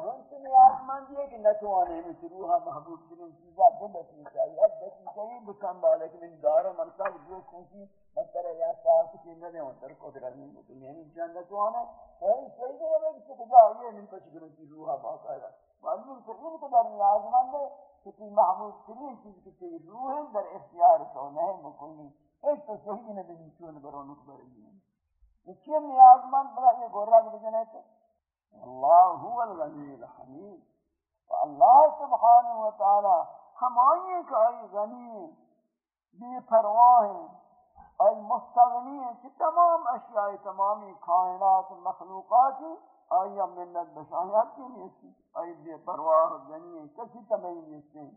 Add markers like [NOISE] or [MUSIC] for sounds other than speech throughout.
ہم سے نیاز مند یہ کہ نتوانے میں روحا محبوب ترین چیزا دلتی چاہیے اب دکی چاہیے بکن بالے کہ من دارا من سب جو کنسی بہتر مطلب ہے یا ساتھ کی نہ دیں در نہیں ہوتی ہے من چاہیے نتوانے۔ وہی صحیح ہے میں کسی کجا یہ من پچھ گرتی روحا باقاعدہ معلوم سے ان کو در نیاز مند ہے کہ محبوب ترین چیز کی چاہیے روح در اختیار تو نہیں مکلی ایک تو صحیح نبی چون برونک برئی ہے۔ یہ چیز نیاز مند بلا یہ گورا کے بجنے تو اللہ هو الغنی الحمید. و اللہ سبحانہ و تعالی ہمائی کہ آئی غنی، بے پرواہ ہیں آئی مستغنی ہیں کہ تمام اشیاء، تمامی کائنات، مخلوقات آئی ہم منت بشاہیت کی نہیں آئی بے پرواہ غنی ہیں کسی تمہیں نہیں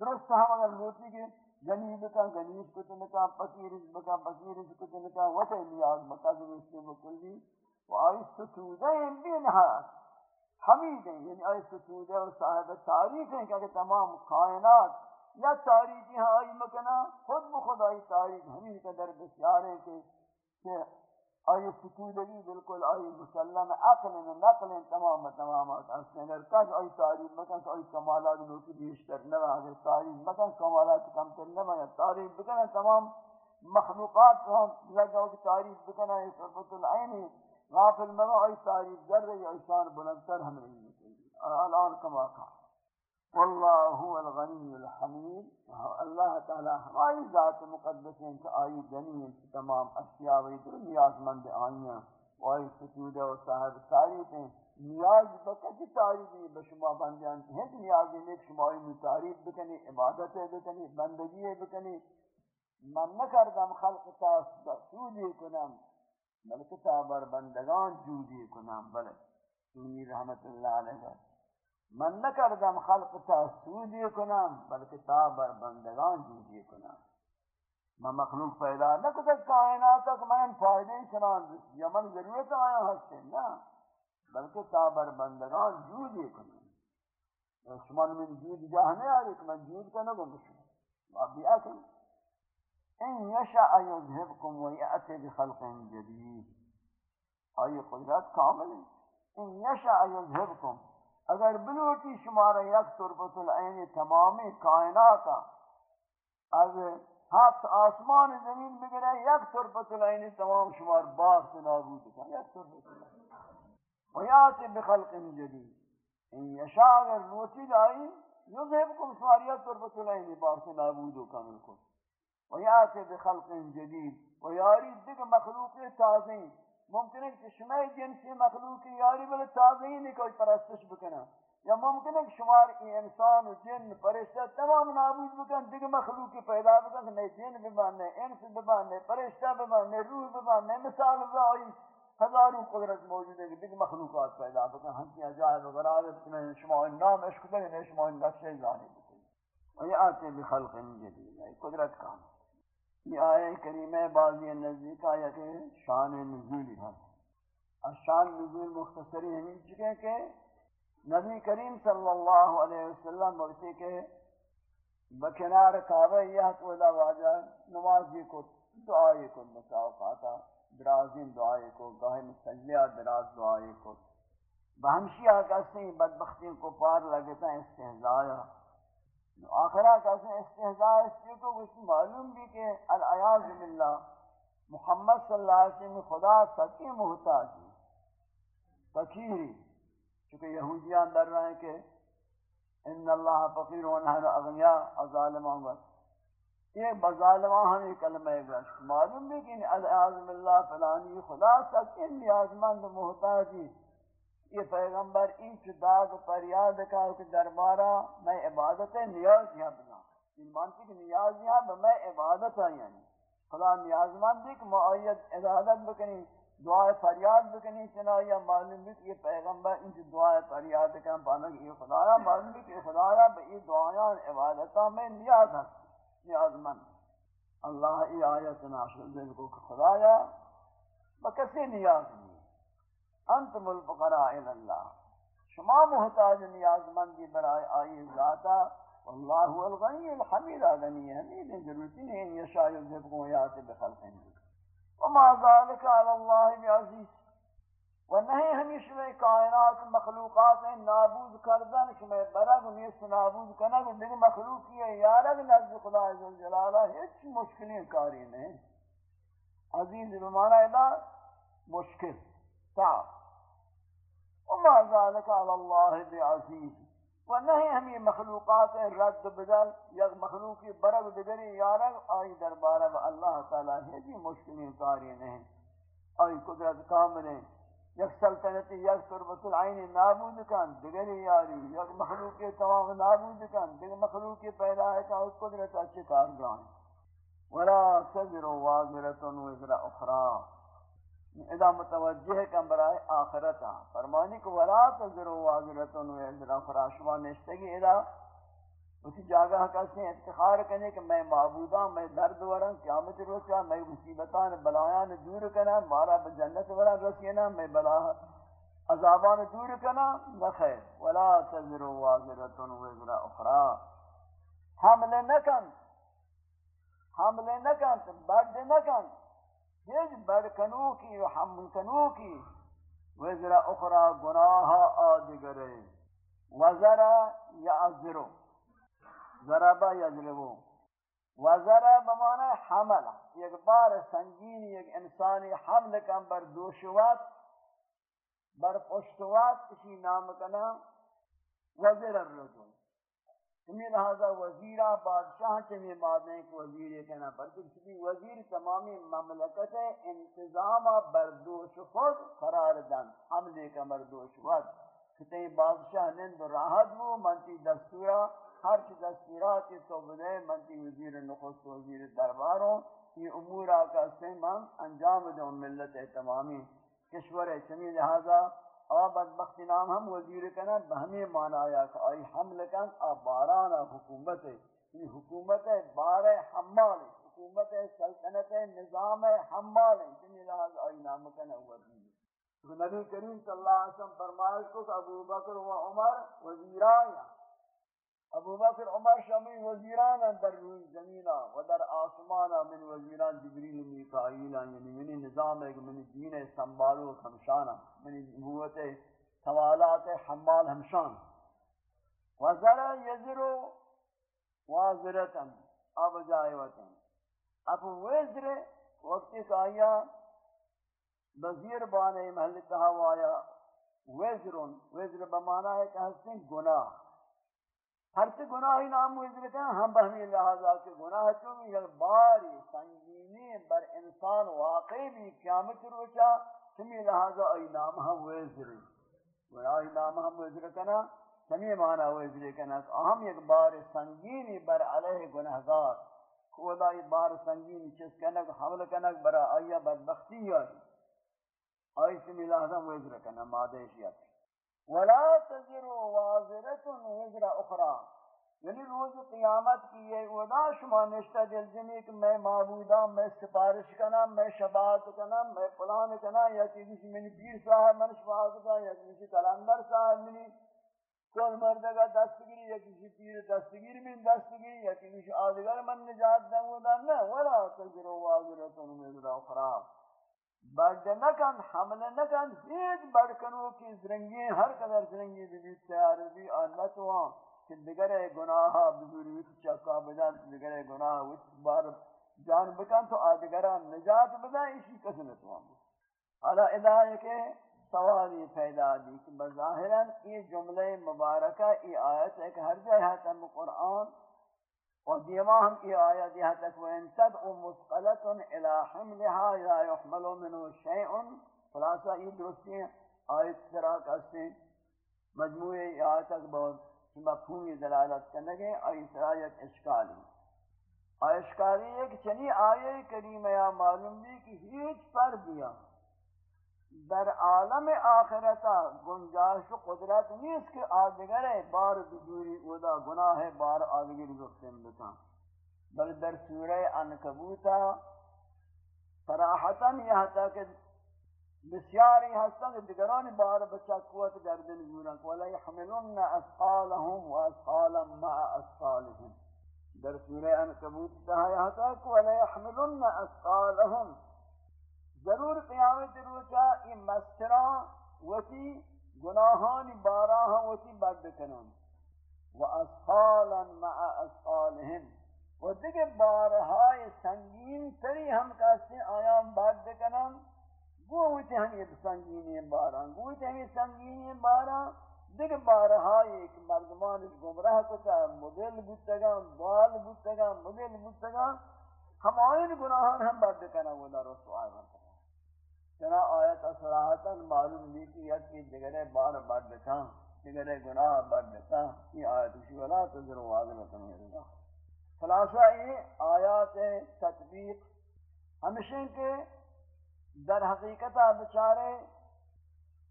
درست ہم اگر لوٹی کے غنی بکا غنیش کو تنکا پکیرش بکا پکیرش کو تنکا وطے نیاز بکا غنیش کو کلی و آئی ستودہ ہیں بھی نہایت حمید ہیں یعنی آئی ستودہ اور صاحب تاریخ ہیں کہ تمام کائنات یا تاریخی ہاں آئی مکنا خود بخود آئی تاریخ. ہمیں کا در بسیار ہیں کہ کہ آئی ستودگی بالکل آئی مسلم عقل و نقل تمام تمامات اصلا اگر کس آئی تاریخ مکن تو آئی کمالات لوکی بیشتر نوہ اگر تاریخ مکن، کمالات کم تر کمتر نوہ تاریخ بکن، تمام مخلوقات ہم لگا کہ تاریخ بکن آئی فربت العین ہے غافل مگا ای تاریخ در رہی ایسان بلندتر ہم رہی ہے الان کما کہا۔ واللہ هو الغنی الحمید۔ اللہ تعالی ہماری ذات مقدس ہیں کہ آئی غنی ہیں کہ تمام اشیاء وی در نیاز مند آئیاں و آئی سجودہ و صاحب تاریخ ہیں۔ نیاز بکتی تاریخ ہیں بشما بن جانتے ہیں کہ نیاز ہیں کہ شما آئی تعریف بکنی، عبادت بکنی، بندگی بکنی۔ من نکردم خلق تاس سودی کنم۔ یعنی بلکہ تابر بندگان جودی کنم بلے سنی رحمت اللہ علیہ من نکردم خلق تا سودی کنم بلکہ تابر بندگان جودی کنم. من مخلوق پیدا نہ کتا کائنات تک میں فائدے چنان. یا من ضرورت آیا ہستے نا بلکہ تابر بندگان جودی کنم. شما من جود جاہنے آرے کہ من جود کنم بشما آپ بھی آکن ان يشاء يذهبكم ويأتي بخلق جديد اي قدرت كامل ان يشاء يذهبكم اگر بلوٹی شمارا یک تربت العین تمامی کائنات از ہفت آسمان زمین بگرے یک تربت العین تمام شمار باغ سے نابود کن یک تربت العین. و ویاتی بخلق جدید. ان یشاء اگر لوٹی لائی یذهبكم شماریت تربت العین باغ سے نابود کن. ویات بخلق جدید و یاری دیگ مخلوق تازه. ممکن ہے کہ شما جنسی مخلوق یاری بل تازه ہی نہیں کوئی پرستش بکنا یا ممکن ہے کہ شمار ای انسان و جن فرشتہ تمام نابود بکن دیگ مخلوق پیدا بکن نئے جن بباننے انس بباننے فرشتہ بباننے روح بباننے مثال اللہ ہزاروں قدرت موجود ہے کہ دیکھ مخلوقات پیدا بکن. ہم کی عجائب وغرابت شما نام عشق دیں شما نقشہ ظاہر بکن ویات بخلق جدید. ہے قدرت کام یہ آئے کریمہ بعضی نزدیک آیا کہ شان نزولی ہے۔ اور شان نزول مختصری ہمیں چکے کہ نبی کریم صلی اللہ علیہ وسلم بکتے کہ بکنار کعبہ یہ تو دا واجہ نمازی کو دعائی کو مساوقاتا درازین دعائی کو، گاہ مسلیہ دراز دعائی کو۔ بہمشی آکا سے بدبختی کو پار لگتا ہے استحضایا آخرہ کہتے ہیں استحضاء اس چیز کو اس معلوم بھی کہ العیاض باللہ، محمد صلی اللہ علیہ وسلم خدا سکی محتاج فقیری چونکہ یہودیان در رہے ہیں کہ ان اللہ فقیر و نحن اغنیاء ظالمان وقت یہ بظالمان ہم یہ کلمہ گشت معلوم بھی کہ العیاض باللہ فلانی خدا سکی، نیازمند محتاجی یہ پیغمبر این چو داد و پریاد کا کہ دربارہ میں عبادت نیاز یہاں بنا. این مانتی کہ نیاز یہاں میں عبادت ہے یعنی. خدا نیاز مندی کہ معاید عبادت بکنی دعا فریاد بکنی چنا یا معلوم بھی کہ یہ پیغمبر ان چو دعا فریاد کا پانا کہ یہ خدایا معلوم بھی کہ خدا خدایا بئی دعایان عبادتہ میں نیاز ہے نیاز مند اللہ ای آیت ناشر دل کو خدا خدایا بکسی نیاز نہیں انتم الفقراء اللہ۔ شما محتاج نیاز مندی برائے آئی ذاتا واللہ هو الغنی الحمید غنی حمید ضرورتی نہیں یشاء یذهبکم ویات بخلق وما ذلك على الله بعزیز و نہیں، ہمیشہ کائنات مخلوقات نابود کردن، شما برگ نیست، نابود کنگ دیگه مخلوقی ہے یارگ نزد خدا عزوجلالہ ہیچ مشکلی کاری نہیں۔ عزیز بمانا ادا مشکل۔ صعب. وما ذلك على الله بعزيز. و نہیں ہمیں مخلوقات رد بدل یا مخلوقی برگ دگری یارگ آئی دربارہ اللہ تعالی ہے جی مشکلی کاری نہیں. آئی قدرت کامل ہیں. یک سلطنت یک تربت العین نابود کن دیگری یاری. یک مخلوق تمام نابود کن دیگر مخلوق پیدا ہے کہ اس قدرت اچھے کار جائیں ولا تذر وازرة وزر اخرى. اذا متوجہ کم برائے آخرتا فرمانی کو ولا تذر وازرة وزر اخرى شما نشتگی اذا اسی جاگہ کسی ہیں، افتخار کرنے کہ میں معبوداں میں درد ورن قیامت روچا میں مصیبتان، بلایان دور کنا مارا بجنت ورن رسینا میں بلا عذابان دور کنا نخیر ولا تذر وازرت وزر اخرى حمل نکن حمل نکن بڑھ نکن ہیچ بڑھ کی و حمل کنو کی. وزر اخرى گناہ آدگرے وزر یا ازرو ضربا یضربو و ضرب بمانا حمل. یک بار سنگین یک انسانی حمل کن بر دوشوات، بر پشتوات کسی نام کنا وزیر الرجل. تمہیں لہذا وزیرہ بادشاہ چمی مادنے کو وزیر کہنا پڑتی کسی وزیر تمامی مملکت انتظام بردوش خود قرار دن حملے کا بردوش خود۔ کتیں بادشاہ نند راحت وہ منتی دستورہ، ہر چی دستورات تو بدے، منتی وزیر نخست وزیر درباروں، یہ امور آکا سے من انجام دوں ملت تمامی کشور چمی لہذا آب بدبخت نام ہم وزیر کنا، بہمی مانا آیا کہ آئی حمل کن، آب حکومت ہے یہ حکومت ہے بار حمال ہے حکومت ہے سلطنت ہے نظام ہے حمال ہے جنہی لحاظ آئی نام کنا وزیر نبی کریم صلی اللہ علیہ وسلم فرمائش کو کہ ابو بکر و عمر وزیران ابو بکر عمر شمی وزیران در روی زمینا و در آسمانا من وزیران جبریل و میکائیل یعنی منی نظام ایک، منی دین سنبالو ہمشانا منی نبوت سوالات حمال ہمشان. وزر یزرو وازرتن اب جائوتن اب وزر وقتی کہ آیا بزیر بانے محل تہاوایا وزرون، وزر بمانا ہے کہ ہستیں گناہ ہر سے گناہی نام ہوئی ہیں، ہم بہمی لہذا کے گناہ چونگی یک باری سنگینی بر انسان واقعی بھی قیامت روچا سمی لہذا ای نام ہم ویزری گناہی نام ہم ویزر کنا سمی مانا ویزر کنا اہم یک بار سنگینی بر علیہ گناہگار۔ خدا ای بار سنگینی چس کنک حمل کنک برا آیا بدبختی آئی آئی سمی لہذا ویزر کنا مادیشیت ولا تزر وازرة وزر اخرى یعنی روز قیامت کی یہ ودا شما نشتہ دل جنی کہ میں معبودہ میں سپارش کنا میں شباعت کنا میں پلان کنا یا کسی منی پیر صاحب من شباعت کنا یا کسی کلندر صاحب منی، کل مردگا دستگیری، یا کسی پیر دستگیر من دستگیری، یا کسی آدگر من نجات دن ودا نا ولا تزر وازرة وزر اخرى بڑھ نکن حمل نکن ہیچ بڑھ کنو کی زرنگی، ہر قدر زرنگی بھی تیار بھی آنت وہاں کہ دگر گناہ بزوری وچ چکا بدن دگر گناہ وچ بار جان بکن، تو آدگرہ نجات بدن اسی قسمت وہاں حالا ادھائے کے سوالی پیدا دی کہ بظاہراً یہ جملہ مبارکہ، یہ آیت ہے کہ ہر جگہ تم قرآن اور دیما ہم کی آیت یہاں تک وَإِن تَدْعُ مُثْقَلَةٌ إِلَىٰ حِمْلِهَا لَا يُحْمَلُ مِنْهُ شَيْءٌ خلاصہ یہ درستی ہیں، آیت طرح کرتے ہیں. مجموعی آیت تک بہت مفہومی دلالت کرنے گے آیت طرح یک اشکالی. اشکالی ہے کہ چنی آیے کریم یا معلوم بھی کہ ہیچ پر دیا۔ در عالم آخرتا گنجائش و قدرت نیست کہ آدگر بار بدوری اودا گناہ بار آدگر گفتن بتا. بل در سورہ انکبوتا صراحتا یہاں تک بسیاری ہستا کہ دگرانی بار بچا قوت گردن گورا وَلَا يَحْمِلُنَّ أَسْقَالَهُمْ وَأَسْقَالًا مَعَ أَسْقَالِهِمْ در سورہ انکبوت کہا یہاں تک وَلَا يَحْمِلُنَّ أَسْقَالَهُمْ ضرور قیامت روچا یہ مستران وتی گناہان باراہاں وتی بد کنن و اصحالا مع اصحالهم. و دیگه بارهای سنگین تری ہم کسی آیام بد کنن گوتی ہم یہ سنگینی باران گوتی ہم یہ سنگینی باران. دیگه بارهای ایک مردمان گمراہ کتا، مدل بودتگا بال بودتگا مدل بودتگا ہم آئین گناہان ہم بد کنن و در رسو آئین چنا آیت صراحتا معلوم نہیں کہ یکی دگرے بار بار بکا دگرے گناہ بار بکا یہ آیت اسی ولا تذر واضح کنو ہے خلاصہ یہ آیات تطبیق ہمیشہ کے در حقیقت بچارے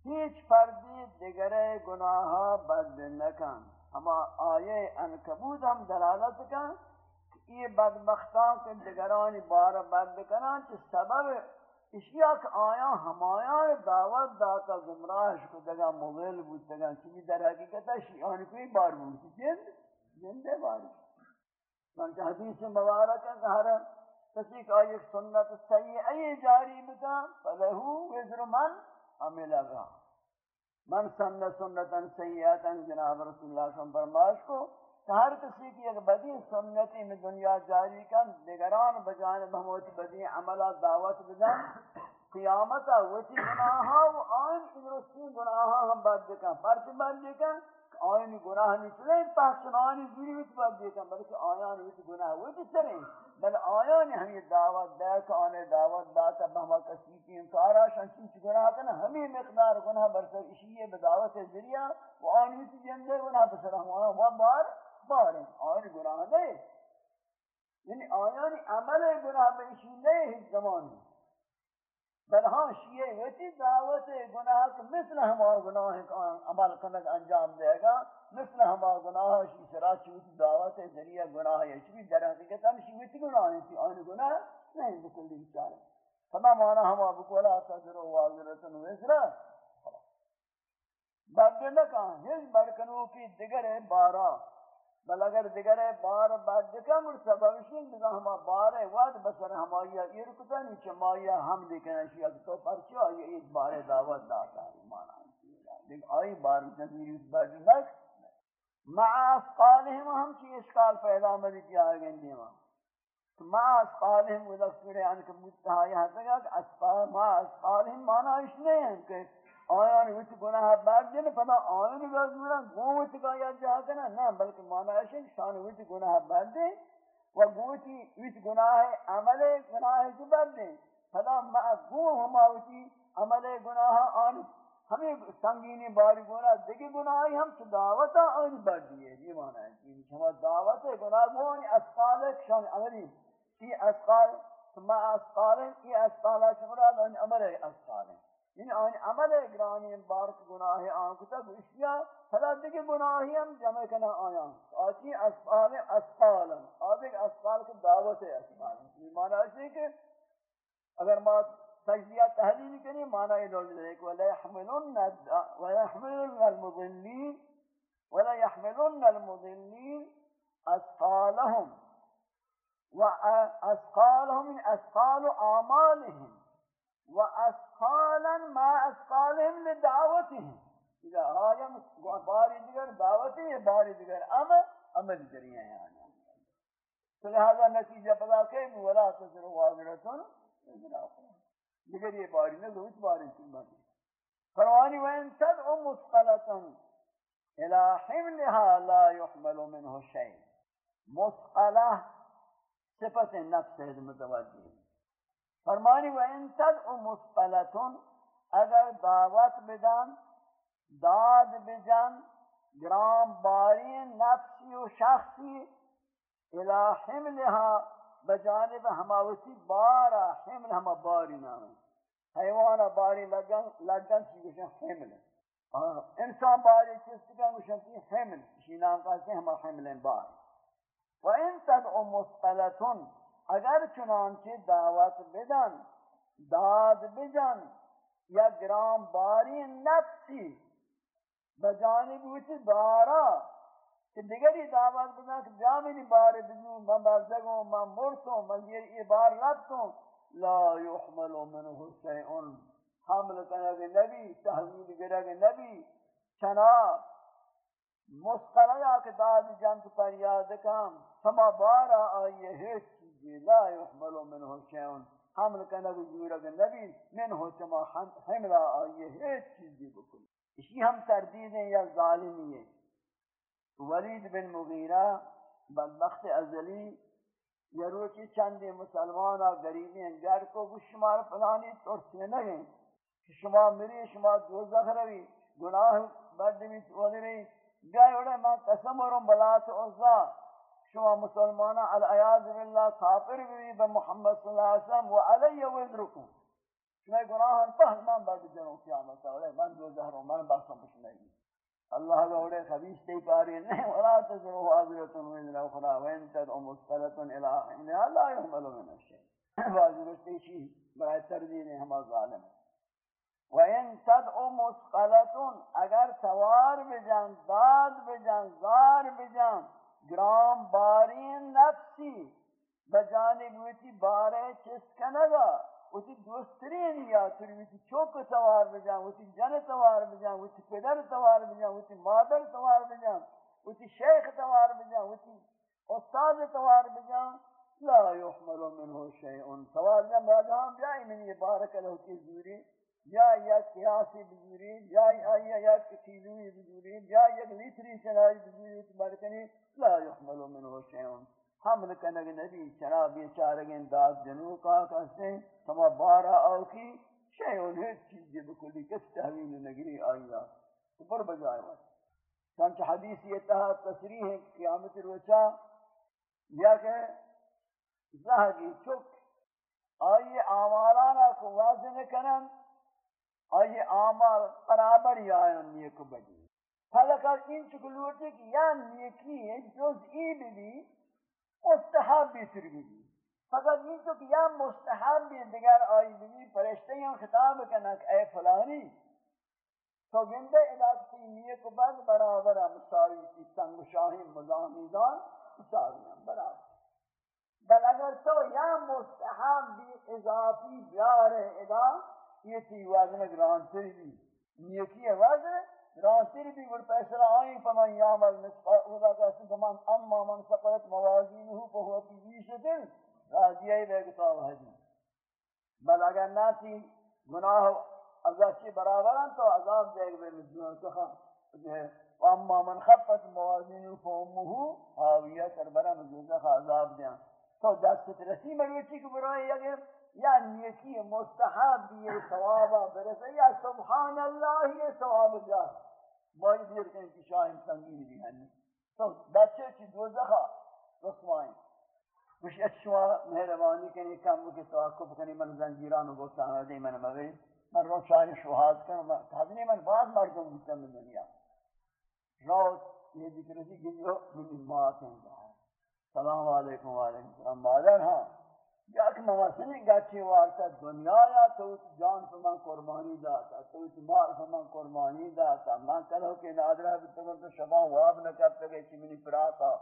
ہیچ فردی دگرے گناہ بد نکن ہما آیے انکبود ہم دلالت کن یہ بدبختان کے دگرانی بار بد کنن چھ سبب اشیاء کہ آیا ہمایا دعوت داتا گمراہش کو دگا موبیل بود دگا چیزی در حقیقت شیعان کوئی بار بود جند جند باری چنانچہ حدیث مبارک ہے کہ ہر کسی کا ایک سنت سیئی جاری بتا، فلہو وزر من عمل گا من سنت سنتا سیئتا جناب رسول اللہ صلی اللہ علیہ وسلم فرماش کو ہر کسی کی ایک بدی سنتی میں دنیا جاری کن، نگران بجانب ہموتی بدی عملہ دعوت بدن قیامتا وچی گناہا و آئین ادرسی گناہا ہم بد دکن پرچ بد دکن آئین گناہ نہیں چلے پاکشنانی زیری وچ بد دکن بلکہ آیان وچ گناہ وچ چلیں۔ بل آیان ہم دعوت دے کہ آنے دعوت داتا بہما کسی کی انکارا شنچی گناہ کنا ہمیں مقدار گناہ برسر اشیئے بدعوت ذریعہ و آئین وچ جندے گناہ بسر ہم آیا بار بار یعنی آن گناہ دے یعنی آیانی عمل گناہ بے نہیں ہی زمان بل ہاں شیئے ویتی دعوت گناہ کہ مثل ہما گناہ عمل کنک انجام دے گا مثل ہما گناہ شی سرا چوتی دعوت ذریعہ گناہ ہے شوی در حقیقت ہم شیوتی گناہ ہے آن گناہ نہیں بکل دی چارے فما مانا ہما بکولا تذر و واضرتن وزرا بردنہ ہز برکنو کی دگر بارا بل اگر دیگر بار بعد دکا مر سببشین بگا ہما بار واد بسر ہمایا یہ رکتا نہیں چمایا ہم دیکھنا شیئا کہ تو پرچو آئی ایک بار دعوت داتا ہے، مانا دیکھ، آئی بار جنگیری اس بار جنگ مع اسقالہم ہم چی اشکال پیدا مدی کیا آگے دیما مع اسقالہم ودکتر انکبوت کہا یہاں تک مع اسقالہم مانا اس نہیں ہے کہ آیان وچ گناہ بعد دین پدا آیان وچ گناہ گوت کا یا جا کنا نہ، بلکہ مانا ہے، شان وچ گناہ بعد دین و گوتی وچ گناہ عمل گناہ جو بعد دین پدا ما گو ہما وچ عمل گناہ آن، ہمیں سنگینی باری گناہ، دیگی گناہ ہم تو دعوت آن بعد دیے یہ مانا ہے کہ ہم دعوت گناہ گون اسقال شان عملی۔ یہ اسقال، ما اسقال، یہ اسقال شمراد ان عمل اسقال۔ یعنی آن عمل اگرانی بارک گناہ آن کتا گوشیا فلا دیکھ گناہی ہم جمع کنا آیا آتی اسفال اسفالا آدھے اسفال کو دعوت ہے اسفال یہ معنی ہے کہ اگر ما تجزیہ تحلیل کریں معنی یہ لوگ دے کہ ولا يحملن ولا يحملن المضلين، ولا يحملن المضلين اسفالهم واسفالهم من اسفال اعمالهم وأثقالا ما أثقالهم لدعوتهم إذا آیا باری دیگر دعوتی باری دیگر عمل عمل جریه ہیں آنا تو يعني. لہذا نتیجہ پتا کہ ولا تزر وازرتن وزر آخر دیگر یہ باری نہ دوت باری سن باری فرمانی وَإِن تَدْعُ مُسْقَلَةً إِلَى حِمْلِهَا لَا يُحْمَلُ مِنْهُ شَيْءٍ. مُسْقَلَةً صفت نفس متوجه. فرمانی و ان تدعو مسئلتون اگر دعوت بدن، داد بجن، گرام باری نفسی و شخصی الى حملها بجانب ہماوسی بارا حمل ہما باری نام حیوان باری لگن لگن چی گوشن؟ حمل. انسان باری چیز کن گوشن چی حمل. اسی نام کہتے ہیں ہما حمل باری. و ان تدعو مسئلتون اگر چنانچہ دعوت بدن، داد بجن یا گرام باری نفسی بجانب وچ بارا، کہ دیگری دعوت بدن کہ جامنی بار بجنوں من بازگوں من مرتوں، من یہ بار ربتوں لا يحمل منه شيء حمل کنگ نبی تحویل گرگ نبی، چنا مسقلیا کے داد جنت پر یاد کام ہما بارا آئیے ہیچ چیزی لا يحمل منه شيء حمل کنگ گرگ جی نبی، منه چما حملہ آئیے، ہیچ چیزی بکل اسی ہم تردید ہیں یا ظالمی ہے ولید بن مغیرہ، بدبخت ازلی یہ روچی چندی مسلمانہ غریبی ہیں گھر کو، وہ شمار پلانی ترسے نہیں کہ شما مری، شما دوزخ روی، گناہ بردمی تولی رہی. گئے اڑے میں قسم ورم بلات عزا شما مسلمانہ العیاض باللہ، کافر بھی بمحمد صلی اللہ علیہ وسلم وعلی وزرکم. شما گناہان پہل من برد جنوں قیامتا اڑے من دوزخ رو، من باسم بشنگی اللہ کا اڑے خبیث تے کاری نہیں ولا تزرو حاضرۃ من الاخرى وان تدعو مسقلۃ الى انها لا يحمل من الشيء. واجبتی شی برائے تردید ہم ظالم. وان تدعو مسقلۃ اگر سوار بجان داد بجان زار بجان گرام بارین نفسی، بجانب وتی بارے چس کنگا وتی دوسترین یا تری وتی چوک سوار بجان وتی جن سوار بجان وتی پدر سوار بجان وتی مادر سوار بجان وتی شیخ سوار بجان وتی استاد سوار بجان. لا يحمل منه شيء سوار جان باجان بیائی من یہ بارک له کی زوری. یا یا قیاسی بزوری یا یا یا کیلوی بزوری یا یا لیتری چنائی بزوری تبارکنی لا يحمل منه شيء حمل کنگ نبی چنا بیچارگین داد جنو کا کسے کما بارا آو کی شیعون ہے چیزی بکلی کس تحویل نگری آئی آئی تو پر بجائے وقت سانچہ حدیث یہ تہا تصریح ہے قیامت روچا یا کہ زہگی چک آئی آمالانا کو واضح کنن آئی آمال قرابر یا آئین نیک بجی پھلکہ ان چکلوٹی کہ یا نیکی ہے جز ای بھی مستحب بیتر بھی بھی فقط یہ تو کہ یا مستحب بھی دیگر آئی بھی پرشتے ہیں، خطاب کرنا کہ اے فلانی، تو گندے علاقی نیک بد برابر مساوی کی تنگ شاہی مزامیدان مساوی ہیں برابر۔ بل اگر تو یا مستحب بھی اضافی بیار ہے، ادا یہ تھی وزن گرانتری بھی نیکی وزن راتر بھی گر پیسرا آئیں فمن یعمل نسقا اولا کہتے ہیں من اما من سقلت موازینہ فہو فی ویشتن راضیہ بے کتاب حدیث بل اگر ناتی گناہ عذاب اگرچہ برابران تو عذاب دے گئے مجنون سخا واما من خفت موازینہ فامہو حاویہ کربرا مجنون سخا عذاب دیا تو دست رسی مروچی کو برائے اگر یا نیکی مستحب یہ ثوابہ برسے یا سبحان اللہ یہ ثواب جا مائی دیر کہیں کہ شاہم تنگیر بھی ہیں تو بچے کی دوزخا رسوائیں کچھ اچھوا مہربانی کنی، کم کی توقف کنی. من زنجیران کو سامدی من مغی من رو شاہی شہاد کنم. حضنی من بعد مردم بودتا من دنیا. روز یہ ذکر سی کہ جو من مات ہیں سلام علیکم وعلیکم السلام. مادر ہاں یا کہ مواسنی گچی وارتا دنیا یا تو جان فمان قربانی داتا، تو مال فمان قربانی داتا، من کلو کہ نادرہ بتگر تو شبان واب نہ کرتے گئے چی منی پراتا.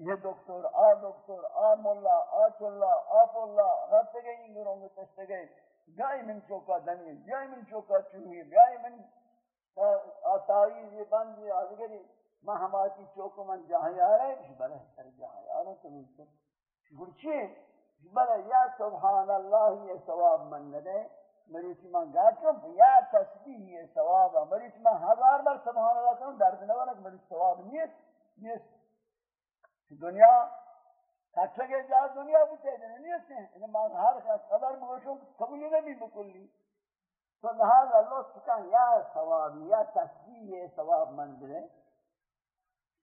یہ دکتر، آ دکتر، آ مولا آ چلا آ پولا رہتے گئے ان گروں میں تشتے گئے گائی من چوکا دنی گائی من چوکا چوہی گائی من آتائی یہ بندی آدھگری میں ہماری چوکو من جہاں آ رہے ہیں بلے سر جہاں آ رہے ہیں تو من گرچی بلے، یا سبحان اللہ یہ ثواب من ندے مریچ من گاچم یا تسبیح یہ ثواب مریچ من ہزار بار سبحان اللہ کروں درد نوانک مریچ ثواب نیست نیست. دنیا کچھا کے جا دنیا بوتے ہیں نیست ہیں. انہیں من ہر کا خبر بگوشوں قبولی نبی بکلی تو لہذا اللہ سکان، یا ثواب، یا تسبیح یہ ثواب من دے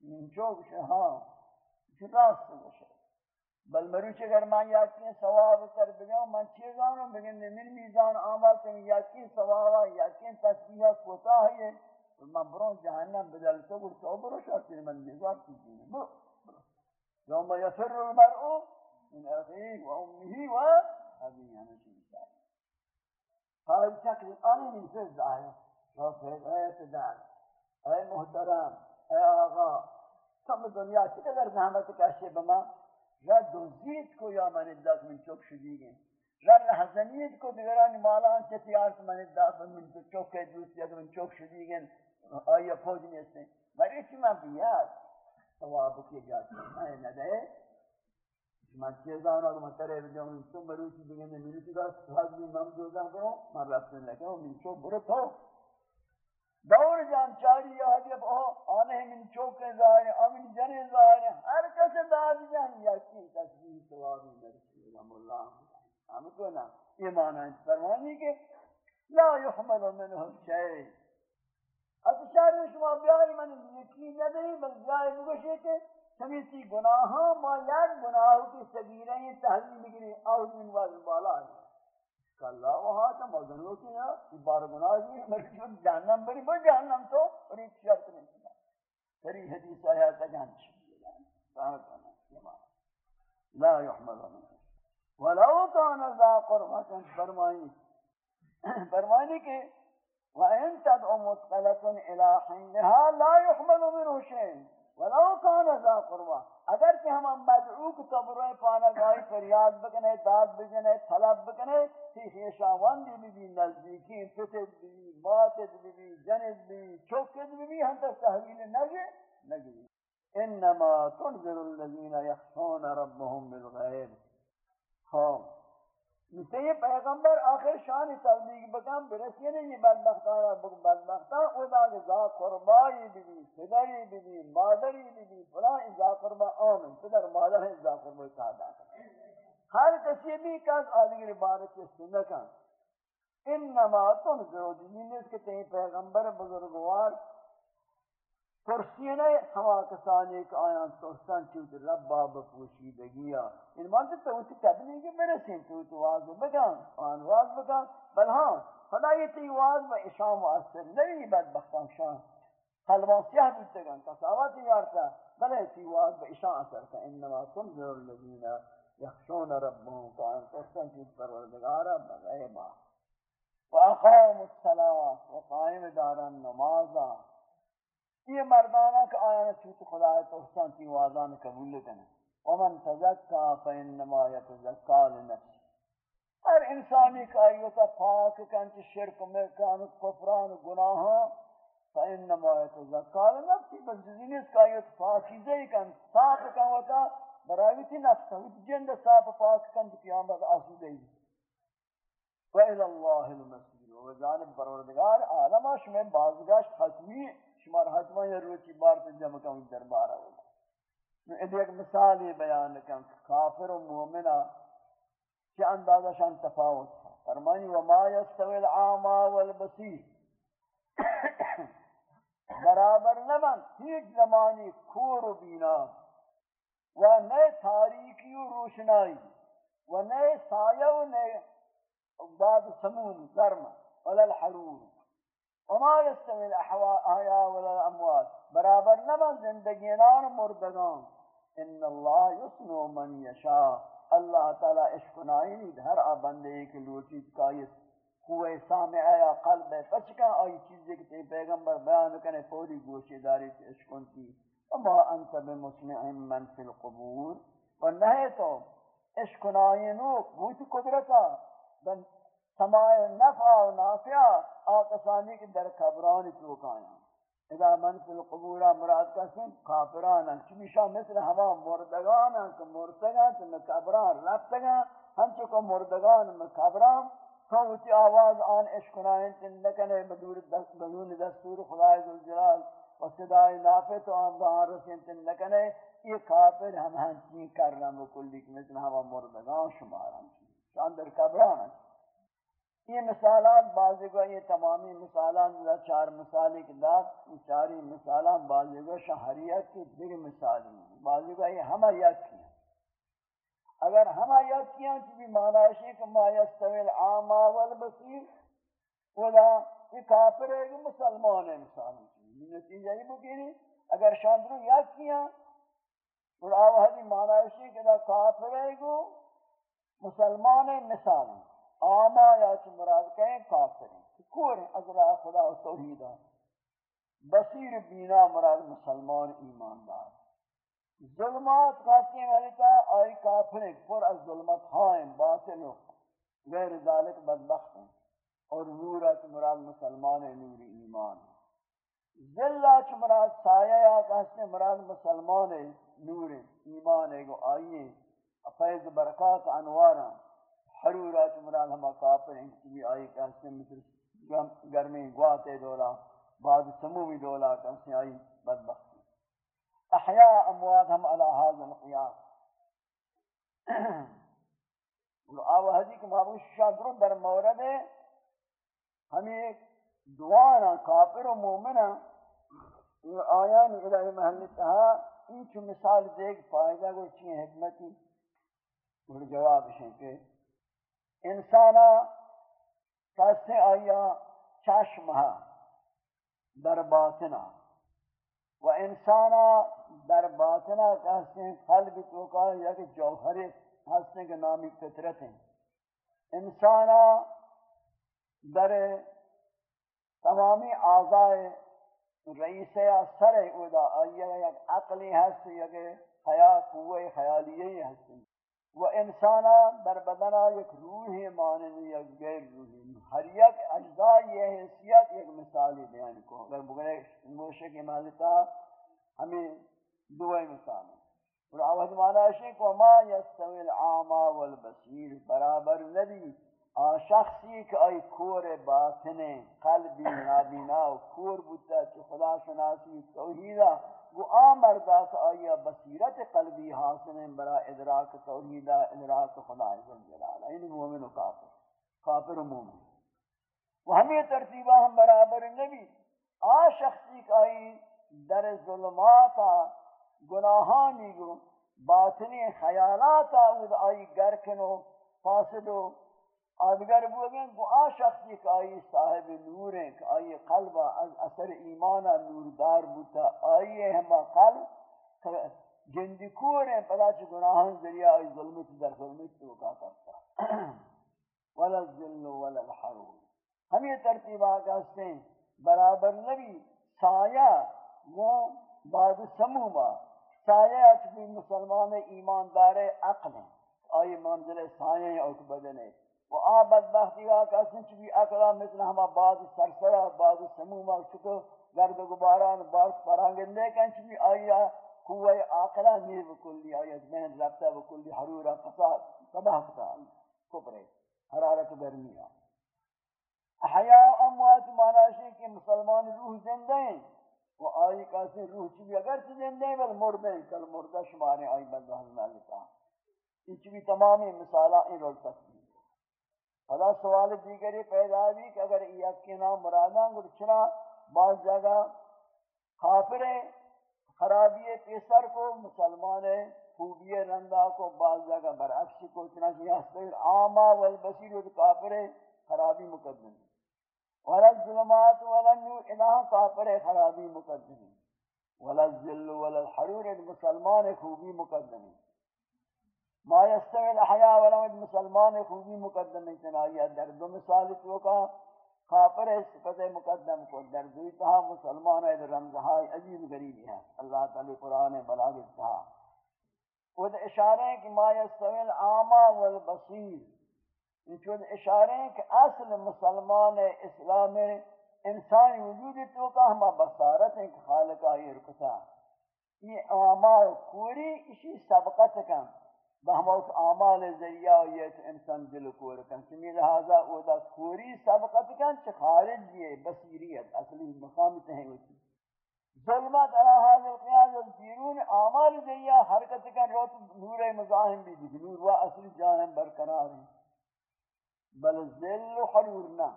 من چوک ہاں راست بشے بل مروچ اگر من یاکی ثواب کر بگم، من چیزانو بگن من میزان آمال کم یاکی ثوابا یاکی تسبیح کوتا ہے من برون جہنم بدل تو گر تو برو شاکی من میزان چیزی برو یوم یفر المرء من اخیه و امه و ابی یعنی ہمیں چیز ہے حال چکر آنی نیسے ظاہر تو پھر ایت دار. اے محترم اے آقا تم دنیا چقدر زحمت کشی بما یا دوزید کو یا من دست من چک شدی گئے ذر حسنیت کو دیگرانی مالان چتی آرس من دافع من تو چوک دوستی اگر من چوک شدیگن آیا پوج نیستیں مری چی من بیاد. ثواب کی جاتی میں ندے من چیزانا کو من ترے بجاؤں تم بروچی بگنے منوچی دا سواد بھی من دوزا کروں من رفتن لکھوں من چوک برو تو. دور جان چاری یا حدیب او آنے من چوک ظاہر امن جن ظاہر ہر کس داد جان یا کی تصویر ثوابی نرسی اللہ اللہ ہم کو نا یہ معنی فرمانی کہ لا يحمل منه شيء اب شاید شما بیائی من یقین نداری بل بیائی مگوشے کہ سمیتی گناہاں ما یک گناہوں کی صغیرہ یہ تحلیل مگری آہد من واضح بالا ہے کہ اللہ وہاں تا مزنوں کی نا یہ بار گناہ جی مرکی جو جہنم بری بر جہنم تو اور ایک شرط نہیں سنا سری حدیث آیا تا جان جانچ لا يحمل منه ولو كان ذا قربة فرمائنی فرمائنی کہ وَإِن تَدْعُ مُتْقَلَةٌ إِلَىٰ حِنِّهَا لَا يُحْمَلُ مِنْهُ شَيْءٍ ولو كان ذا قربا۔ اگر کہ ہم مدعو کو تبرو پانا گائی فریاد بکنے، داد بکنے طلب بکنے، تی خیشاوان دی بھی نزدیکی فتد بھی ماتد بھی جند بھی چوکد بھی ہم تک تحویل نگے نگے۔ انما تنظر الذين يخشون ربهم بالغیب۔ ہاں مثل پیغمبر آخر شان تبلیغ بکم برسی نہیں یہ بدبختانا بدبختان خدا کہ ذا قربائی بھی پدری بھی مادری بھی فلان ذا قربا آمن پدر مادر ہے ذا قربائی تعدا ہر کسی بھی کس آدھگر بارت کے سنکا انما تنظر دین اس کے تین پیغمبر بزرگوار پرسینے ہوا کسانی کہ آیاں سوستان چوت ربا بپوشیدگیا ان یعنی مانتے تو اسی تبلیغی برسین تو تو واضح بگان آن واضح بگان بل ہاں خدا یہ تی واضح و اشام مؤثر نہیں بدبختان شان قلبان سیاہ بیتے گا تصاواتی یارتا بلے تی واضح و اشام اثر کا، انما تنظر الذین یخشون ربهم کان سوستان چوت پروردگارا بغیبا و اقام الصلاة و قائم دارن نمازا یہ مردانہ کہ آیا چوت خدا ہے تو حسن کی وازان قبول کرنے ومن تزکا فإنما يتزکا لنفس ہر انسانی کا ایوتا پاک کنچ شرک میں کانت کفران گناہاں فإنما يتزکا لنفس بس جزینیس کا ایوتا پاکیزے کن صاف کن کنوتا برایوتی نفس ہوتی جند صاف پاک کن قیامت آسودے ہی وإلى الله المسجد وجانب پروردگار عالم شمیں بازگاش حتمی شمار حتما یہ روچی بار تو جمع کا ان دربار ہوگا میں ایک مثال یہ بیان کروں کافر و مومنہ کیا اندازہ شان تفاوت ہے فرمانی وما یستوی العاما والبصیر۔ برابر نمن ہیچ زمانی کور و بینا و نئے تاریکی و روشنائی و نئے سایہ و نئے بعد سمون گرم ولا الحرور۔ وما يستوي الاحياء ولا الاموات برابر نبن زندگیان مردگان. ان الله يسمع من يشاء. اللہ تعالی عشق نائنی ہر بندے ایک لوٹی کا یہ کوئے سامع یا قلب پچکا آئی چیزیں کہ پیغمبر بیان کرنے پوری گوشی داری سے عشق کی وما انت بمسمع من في القبور. ونہے تو. عشق نائنو گوشی قدرتا. سماع نفع و نافع، آقسانی کی در قبران چوکایا اذا من فی القبورہ مراد کسن کافرانا چمیشا مثل ہما مردگانا کہ مردگان تو مقبران رفتگان ہم چکو مردگان مقبران تو اسی آواز آن عشقنائن تن لکنے بدون دستور خدای ذوالجلال و صدای نافع تو آن بہان رسین تن لکنے یہ کافر ہم ہنچین کر رہا مکلی مثل ہما مردگان شماران شان در قبران یہ مثالات بعضی کو یہ تمامی مثالات دا چار مثالی کے داد یہ چاری مثالات بعضی کو شہریت کی دیگر مثالی ہیں۔ بعضی کو یہ ہمہ یک کیا اگر ہمہ یک کیا تو بھی معنی ہے کہ ما یستویل عاما والبصیر ودا یہ کافر ہے کہ مسلمان ہے مثالی کی نتیجہ یہ بکیری اگر شاندرو یک کیا اور آوہدی معنی ہے کہ کافر ہے کہ مسلمان ہے مثالی آما یا چی مراد کہیں کافر ہیں کور ہیں از اللہ خدا و توحیدہ بصیر بینا مراد مسلمان ایماندار۔ ظلمات خاصی ہیں حلیتا آئی کافر ہیں پر از ظلمت ہائیں، باطل غیر ذالک بدبخت ہیں۔ اور نورت مراد مسلمان نور ایمان ذلہ چ مراد سایہ یا کہتے مراد مسلمان نور ایمان ہے، گو آئیے۔ فیض برکات انوارا حرورا چ مراد ہما کافر ہیں کہ آئی کہتے ہیں مثل گرمی گواتے دولا، بعد سمومی دولا کہتے ہیں آئی بدبخت احیاء اموات ہم علی هذا القیاس آو حدیث کہ محبوب شادر در مورد ہے، ہمیں دعانا کافر و مومنا آیان الہی محلی تہا انچ مثال دیکھ فائدہ کو چین حکمتی۔ اور جواب ہے کہ انسانا کسے آیا چشمہ در باطنہ و انسانا در باطنہ کہتے ہیں قلب تو کا یا کہ جوہر ہستے کے نامی فطرت ہیں انسانا در تمامی اعضائے رئیس یا سر ادا آئیے یک عقلی ہست یا کہ خیال قوہ خیالیہ و انسانا در بدنا یک روح ماننی یک غیر روحی. ہر یک اجزاء یہ حیثیت ایک مثالی بیان کو اگر بگرے موشے کی مالتا ہمیں دوئی مثال. ہیں اور آواز مانا ہے کہ ما یستوی العاما والبصیر. برابر نبی آ شخصی کہ ای کور باطن، قلبی نابینا و کور بودتا چی خدا شناسی توحیدہ وہ آمردا کہ آیا بصیرت قلبی حاصل ہیں برا ادراک توحیدہ ادراک خدا عزم جلالہ یعنی مومن و کافر کافر و مومن۔ وہ ہمیں ترتیبہ ہم برابر نبی۔ آ شخصی کہ در ظلماتا گناہانی گو، باطنی خیالاتا آئی گرکنو فاسدو آدگر بوگیں کو آ شخصی کہ آئی صاحب نور ہیں کہ آئی قلب از اثر ایمانا نوردار بوتا آئی ہما قلب جندی کور ہیں، پدا چھ گناہان ذریعہ آئی ظلمت در ظلمت تو کا کرتا. [CLEARS THROAT] ولا الظل ولا الحرور ہم یہ ترتیب آگا ہیں، برابر نبی سایہ وہ بعد سموما. سایہ اچھی مسلمان ایماندار عقل ہیں. آئی منزل سایہ ہیں اور بدن ہے و آ بدبختی کا کسن چی اکلا مثل ہما بعض سرسرا بعض سموما چکو گرد گباران بعض پرانگندے کن چی آیا قوہ آقلا نیر بکلی، آیا جمین ربطہ بکلی حرورا فساد تباہ کتا کپرے حرارت گرمی احیاء اموات معنی کہ مسلمان روح زندہ ہیں و آئی کسی روح چی اگر چی زندہ ہیں بل مردیں کل مردہ شمارے آئی بندہ حضر لکا ان چی تمامی مثالہ ان رول تکتی خدا سوال دیگری پیدا بھی کہ اگر یک کے نام مراداں گل چرا بعض جگہ کافر خرابی پیسر کو، مسلمان خوبی رندہ کو، بعض جگہ برعکس کو چنا کہ یہ عامہ والبصیر و خرابی مقدم ولا الظلمات ولا النور الہ کافر خرابی مقدم ولا الذل ولا الحرور، مسلمان خوبی مقدم ما يستوي الاحياء ولا مسلمان خوبی مقدم چنائی در دو مثال تو کا خافر صفت مقدم کو در دوی تہا مسلمان ہے، رمضان عجیب غریب ہے۔ اللہ تعالی قرآن بلاغت تھا۔ خود اشارے ہیں کہ ما يستوي العامى والبصير یہ چود اشارے ہیں کہ اصل مسلمان اسلام انسان وجود تو کا ہم بصارت ہیں کہ خالق آئی رکتا یہ عامہ کوری اسی سبقت کا۔ بہموت اعمال ذریعہ یہ انسان دل کو رکن سمی لہذا او دا کوری سبقت کن چھ خارج یہ بصیریت، اصلی مقام ہیں ہوتی ظلمت علی هذا القياس بیرون اعمال ذریعہ حرکت کن روت نور مزاحم بھی دی نور و اصلی جانب برقرار ہیں بل ذل حرور نہ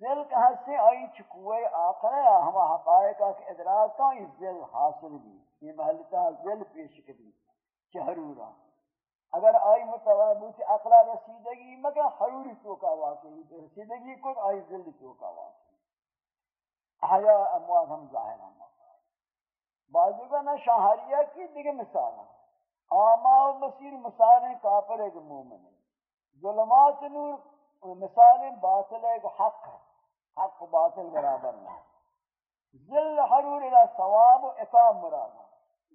ذل کہاں سے آئی چکوے آخر ہے ہم حقائق کا ادراک کا یہ ذل حاصل بھی یہ محلتا ذل پیش کری چہرورا اگر آئی متوابوت اقلا رسیدگی، مگر حروری توکا واقعی رسیدگی کن، آئی ذل توکا واقعی احیاء اموات ہم ظاہر ہم بعضی کا نہ شاہریہ کی دیگه مثال ہے آما و بصیر مثال ہیں، کافر ایک مومن ہے ظلمات نور، مثال باطل ایک حق ہے۔ حق و باطل برابر نہ ذل حرور الى ثواب و اقام مراد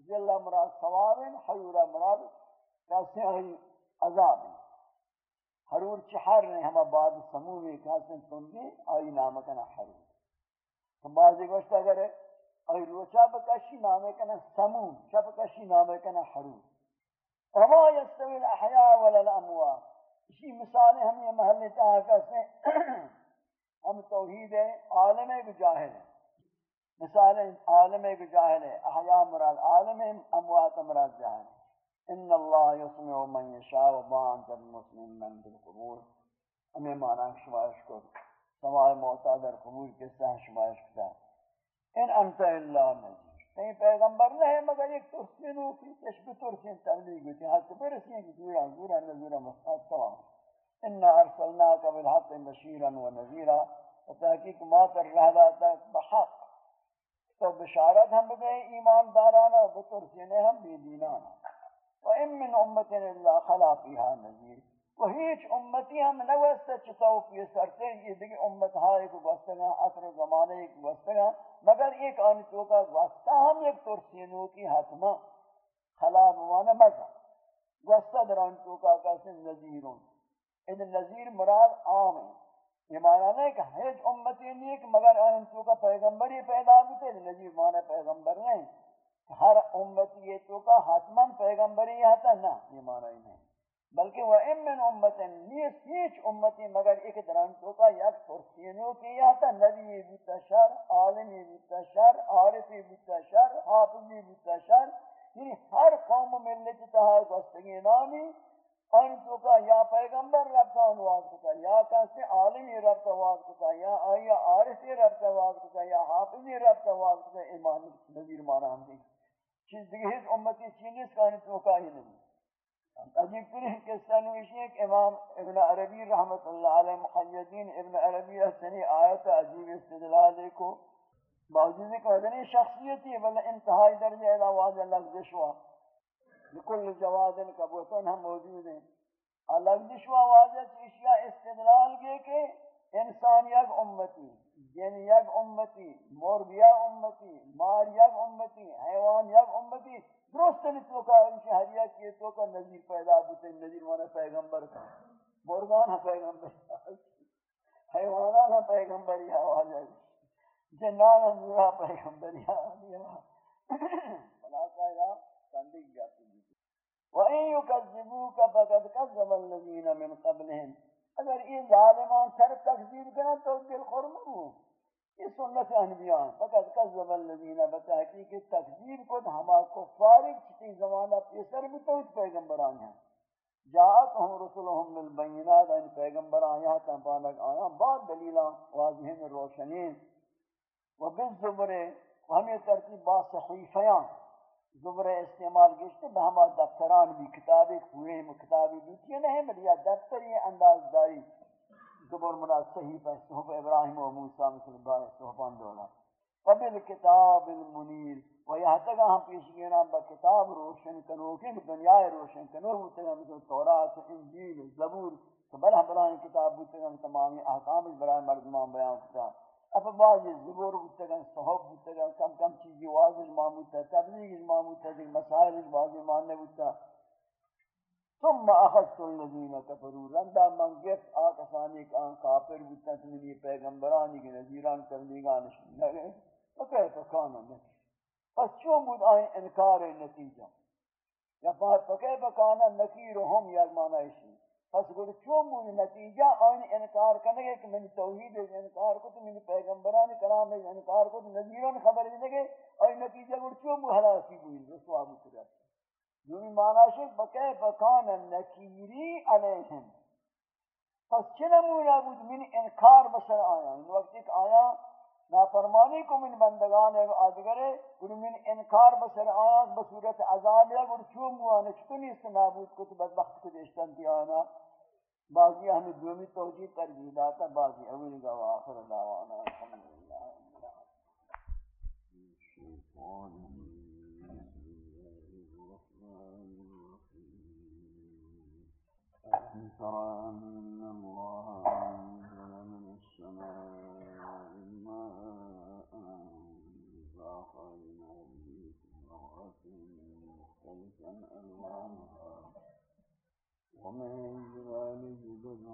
ذل مراد ثواب حرور مراد کیسے ہیں عذاب. حرور چہر نے ہما بعد سمو میں کہاسن تندی آئی نام کنا حرور. تو بعضی گوشت اگر آئی روچا بکشی نام کنا سمو شب کشی نام کنا حرور. وما يستوي الاحياء ولا الاموات. اسی مثال ہم یہ محل تہا کہتے ہیں ہم توحید عالم ایک جاہل ہیں. مثال عالم ایک جاہل ہے احیاء مراد عالم أموات مراد جاہل ہے إن اللہ یسمع من یشاء و ما انت المسلم من بالقبور ہمیں مانا شمایش کو سماع موتا در قبور کے سہ شمایش کتا إن أنت اللہ نذیر کہیں پیغمبر نہیں مگر ایک ترسینو کی تشبہ ترسین تبلیغ ہوتی ہے حتی برسین کی دورا دورا نذورا مسعود سوا أنا ارسلناک بالحق بشیرا و نذیرا و تحقیق ما تر رہلاتا بحق. تو بشارت ہم بگئے ایمان دارانا و بترسینے ہم بیدینانا و ام من امت الا خلا فيها نذیر. و هیچ امتی ہم نوست چتو پی سرتے یہ دیکھ امت ہائے کو گوستگا اثر زمانے کو گوستگا مگر ایک آنی کا گوستا ہم ایک ترسینو کی حتما خلا بمانا مزا گوستا در آنی کا کسی نذیرون. ان نذیر مراد عام ہے یہ معنی نہیں کہ ہیچ امتی نہیں کہ مگر آنی تو کا پیغمبری پیدا ہوتے نذیر معنی پیغمبر نہیں۔ ہر امتی یہ تو کا حتماً پیغمبری ہے، نہ، یہ معنی نہیں۔ بلکہ وہ ام من امت نیس ہیچ امتی مگر ایک دران تو کا یک ترسینو کی یا نبی بیتا شر عالمی بیتا شر عارفی بیتا شر حافظی بیتا شر۔ یعنی ہر قوم و ملت تہا گستگی نامی ان تو کا یا پیغمبر رب کا انواز کتا یا کسی عالمی رب کا واز کتا یا آیا عارفی رب کا واز کتا یا حافظی رب کا واز کتا ایمان نظیر مانا ہم دیکھ چیز دیگه هیچ امتی چینی اس چینیست که آنی توقعی نمی عجیب ترین قصہ نویشی ہے کہ امام ابن عربی رحمت اللہ علیہ محیدین ابن عربی احسنی آیت عجیب استدلال کو باوجود کہ مدنی شخصیتی ہے، بلکہ انتہائی درجہ الہواز لفظ شوا لکل جواد کبوتن ہم موجود ہیں لفظ شوا واضح اشیاء استدلال گئے کہ انسان یک امتی، جن یک امتی مرغ یک امتی، مار یک امتی، حیوان یک امتی، درست نہیں تو کا شہریہ کی تو کا نظیر پیدا ہوتے نظیر مانا پیغمبر کا۔ مرغان ہاں پیغمبر حیوانان ہاں پیغمبری حوالہ جنان ہاں نورا پیغمبری حوالہ خلاصہ یا کندی جاتی وَإِن يُكَذِّبُوكَ فَقَدْ كَذَّبَ الَّذِينَ مِن قَبْلِهِمْ اگر یہ ظالمان سر تکذیب کریں تو دل خور مرو یہ سنت انبیاء فقط کذب الذین بتحقیق تکذیب کو ہما کفار کی زمانہ پیسر بھی تو پیغمبران ہیں۔ جاءتهم رسلهم بالبينات ان پیغمبران یہاں تھا پانک آیا۔ بعد دلیلاں واضح روشنین وبالزبر ہم یہ ترتیب با صحیفیاں۔ زبر استعمال گشتے بہما دفتران بھی کتابی کوئے کتابی بھی کیا نہیں بلیا دفتری انداز داری زبر مراد صحیح پر صحف ابراہیم و موسیٰ مثل بار صحفان دولا قبل کتاب المنیر، و یہاں تک ہم پیش گینا با کتاب روشن کنو، کہ دنیا روشن کنو ہوتے ہیں، مثل تورات، انجیل، زبور، تو بلہ بلہ کتاب ہوتے ہیں تمامی احکام برای مردمان بیان کتاب اب بعض زبور بودتگن صحب بودتگن کم کم چیزی واضح معمود تا تبلیغ معمود تا دیکھ مسائل واضح ماننے بودتا ثم اخذت الذين كفروا رندا من گفت آکسانی کان کافر بودتا تمنی پیغمبرانی کے نظیران تبلیغانش لگے فکیف کانا نکی پس چون بود آئین انکار نتیجہ یا فکیف کانا نکیرهم یک معنیشی پس گوڑ چون بود نتیجہ آن انکار کرنے گے کہ میں توحید انکار کو تو میں پیغمبران کرام انکار کو تو نذیران خبر دینے گے اور نتیجہ گوڑ چون بود حلاسی بود رسوا بود کرتا جو بھی معنی شک بکے بکان نکیری علیہم۔ پس چنمونہ بود؟ من انکار بسر آیا۔ ان وقت ایک آیا نافرمانی کو من بندگان ہے آدگرے گوڑ من انکار بسر آیا بصورت عذاب ہے گوڑ چون موانا چکنی اس نابود کو تو بدبخت کو دیشتن تی آنا بعضی ہمیں دومی توجیہ ترجیح داتا بعضی اولی گا و آخر دعوانا. الحمدللہ ألم تر أن الله أنزل من السماء ماء فأخرجنا به مختلفا ومن الجبال جدد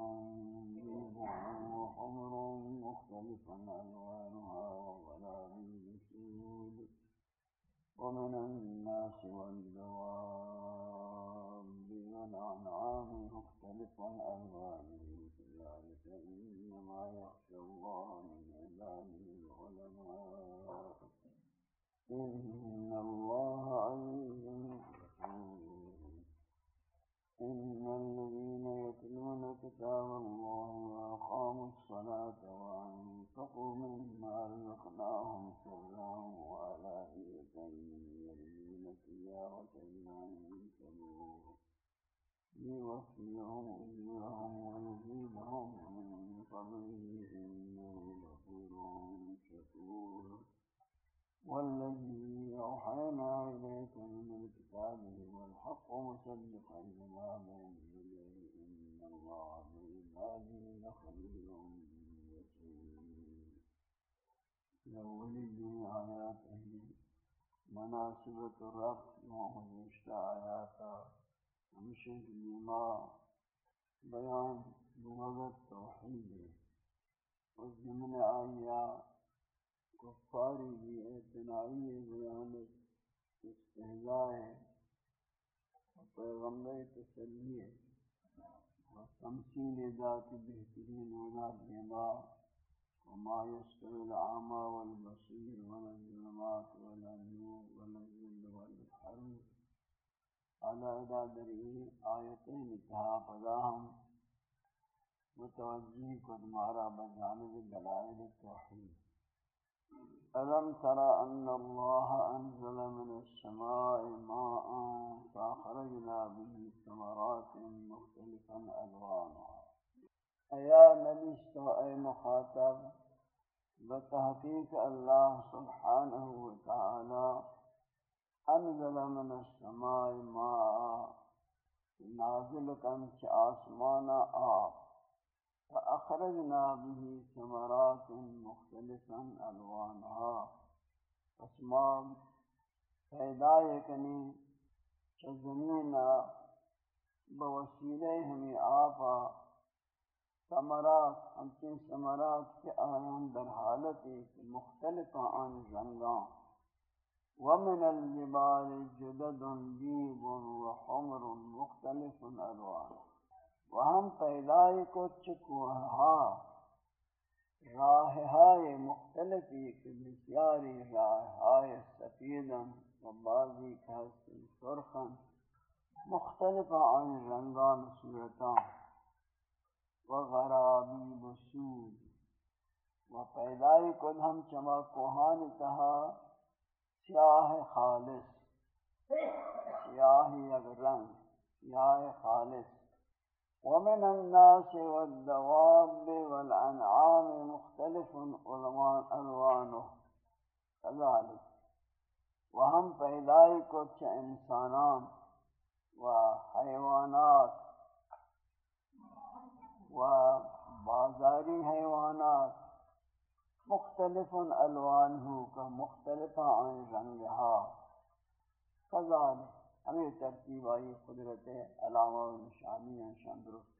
بيض وحمر مختلف ألوانها وغرابيب سود ومن الناس والدواب والأنعام مختلف ألوانه كذلك إنما يخشى الله من عباده إن الله عزيز إن الذين يتلون كتاب الله وأقاموا الصلاة وأنفقوا مما رزقناهم سرا وعلانية يرجون تجارة لن تبور ليوفيهم أجورهم ويزيدهم من فضله إنه غفور شكور. والذي أوحينا إليك من الكتاب هو الحق مصدقا لما بين يديه إن الله بعباده لخبير بصير. لو للدنيا آياته مناسبة الرب وهمشت آياته ومشيت بما بيان لغة التوحيد. وزمن آيات کفاری بھی اعتنائی بیان استحضاء ہے۔ پیغمبر تسلی و تمثیل ذات بہترین اولاد دیما وما يستوي العامى والبصير ولا الظلمات ولا النور ولا الظل ولا الحرير على ادا دری آیتیں نتہا پداہم متوجہ کد مارا بجانب دلائل التوحید ألم ترى أن الله أنزل من السماء ماء فأخرجنا به ثمرات مختلفا ألوانها. أيا نبي أي مخاطب، بتحقيق الله سبحانه وتعالى أنزل من السماء ماء نازل كان آسمان آب. فأخرجنا به ثمرات مختلفا ألوانها. اسمام پیدا کنی زمین بوسیلے ہمیں آپا ثمرات ہمچن ثمرات کے آیان در حالت مختلف عن رنگان ومن الجبال جدد بيض وحمر مختلف الوان وہم پیدائی کو چکوہا راہ ہائے مختلفی کی بسیاری راہ ہائے سفیدن و بعضی کہستی سرخن، مختلف عن رنگان صورتان، و غرابی بسود و پیدائی کو ہم چما کوہان تہا، سیاہ خالص، سیاہی اگر رنگ، سیاہ خالص۔ ومن الناس والدواب والأنعام مختلف ألوانه. كذلك. وهم پیدائی کو انسانان و حیوانات و بازاری حیوانات مختلف الوانه کا مختلف عن رنگها كذلك ہمیں ترتیب آئی قدرت علامہ و نشانی انشان درست۔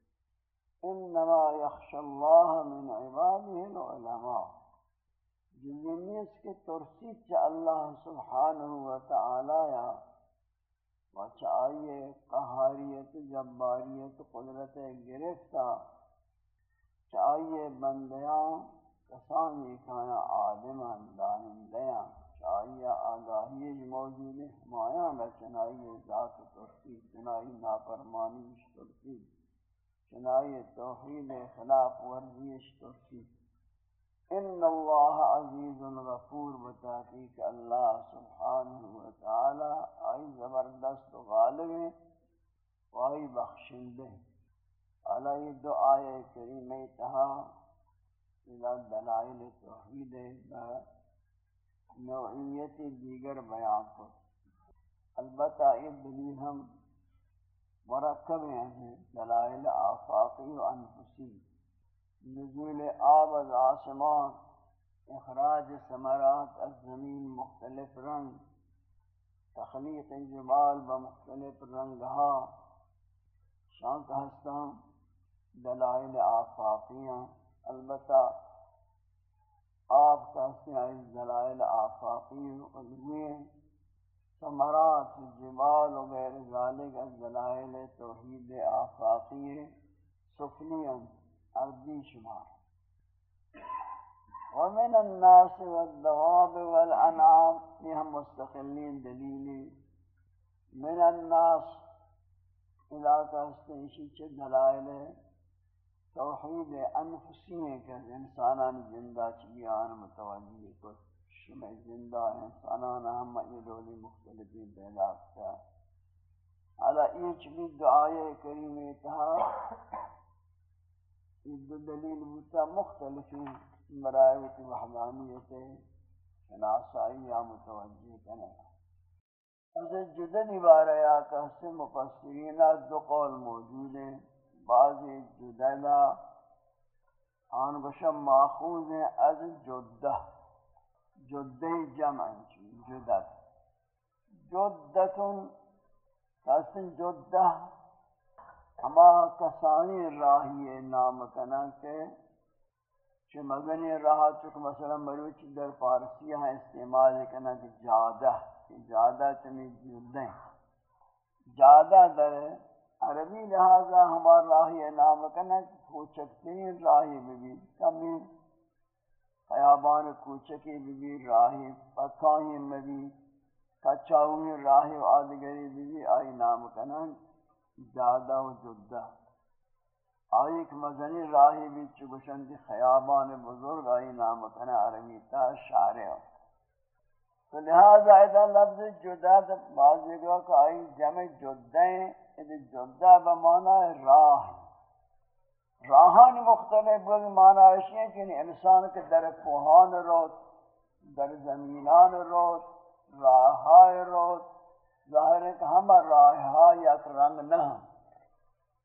انما یخش اللہ من عباده العلماء۔ جنہی اس کے ترسید چا اللہ سبحانہ و وتعالی یا وچائیے قہاریت، جباریت، قدرت گرفتا چائیے بندیاں، کسانی کھانا آدمان دانندیاں آیا آگاہی موجود ہے ہمایاں چنائی ذات ترسی چنائی نافرمانی ترسی چنائی توحید خلاف ورزیش ترسی ان اللہ عزیز غفور بتحقیق اللہ سبحانہ وتعالی آئی زبردست و غالب ہے و آئی بخشندہ علی دو آئے کریمہ تہا دلائل توحید نوعیت دیگر بیان کو البتہ یہ دلیل ہم مرکب ہیں، دلائل آفاقی و انفسی۔ نزول آب از آسمان، اخراج ثمرات از زمین، مختلف رنگ، تخلیق جبال بمختلف رنگها۔ شان کا ہستان دلائل آفاقیاں البتہ آپ کا سیائی دلائل آفاقی علمی ثمرات جبال و غیر ذالک از دلائل توحید آفاقی سفلیاں ارضی شمار۔ ومن الناس والدواب والانعام، یہ ہم مستقلین دلیلی من الناس، علاقہ استنشی چھ دلائل توحید انفسی ہیں کہ انسانان زندہ چیان متوجہ کو شمع زندہ انسانان ہم یہ مختلفی پیدا کیا۔ حالا ایچ بھی دعائے کریمی تہا یہ دو دلیل بوتا مختلفی مرائیت وحدانیت شناسائی یا متوجہ کنے از جدد عبارہ یا کہتے مفسرین، دو قول موجود ہیں۔ بعضی جددہ آن بشم ماخوذ ہیں از جدہ جدہ جمع جدد جدتن کہتے جدہ ہما کسانی راہی نام کنا کہ کہ مدنی رہا چک مثلا مروچ در فارسی ہیں استعمال کرنا کہ جادہ جادہ چمی جلدیں جادہ در عربی، لہذا ہمار راہی نام کرنا کہ کوچکترین راہی بھی کمی، خیابان کوچکی بھی راہی پکاہی بھی، کچاوی راہی و آدگری بھی آئی نام کرنا جادہ و جدہ آئی ایک مدنی راہی بھی چکشن خیابان بزرگ آئی نام کنا عربی تا شارع۔ تو لہذا ایدہ لفظ جدا بعض جگہ کہ آئی جمع جدیں ایدہ جدہ بمانا راہ راہان مختلف بل مانا ایسی ہیں کہ انسان کے در کوہان روت، در زمینان روت، راہائے روت۔ ظاہر ہے کہ ہم راہا یک رنگ نہ ہم۔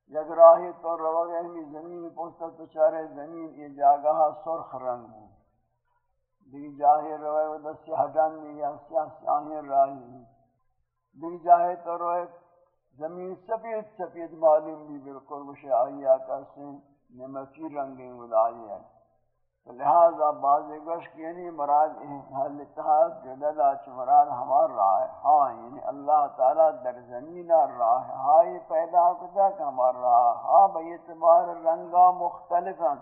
یک راہی تو روگ اہمی زمین پوستا تو چارے زمین یہ جاگہا سرخ رنگ ہوں۔ دیکھ جاہی روئے و دستی حجان دی یا سیاہ سیاہی راہی ہوں۔ دیکھ جاہی تو روئے زمین سپید سپید معلوم بھی بالکل مجھے آئی آکا سے نمکی رنگیں ودائی ہے لہذا بعض گوشت یعنی مراد حل اتحاد جدد آچ مراد ہمار راہ ہاں یعنی اللہ تعالی در زمین راہ ہائی پیدا کتا کہ ہمار راہ ہاں بھئی اعتبار رنگا مختلف ہیں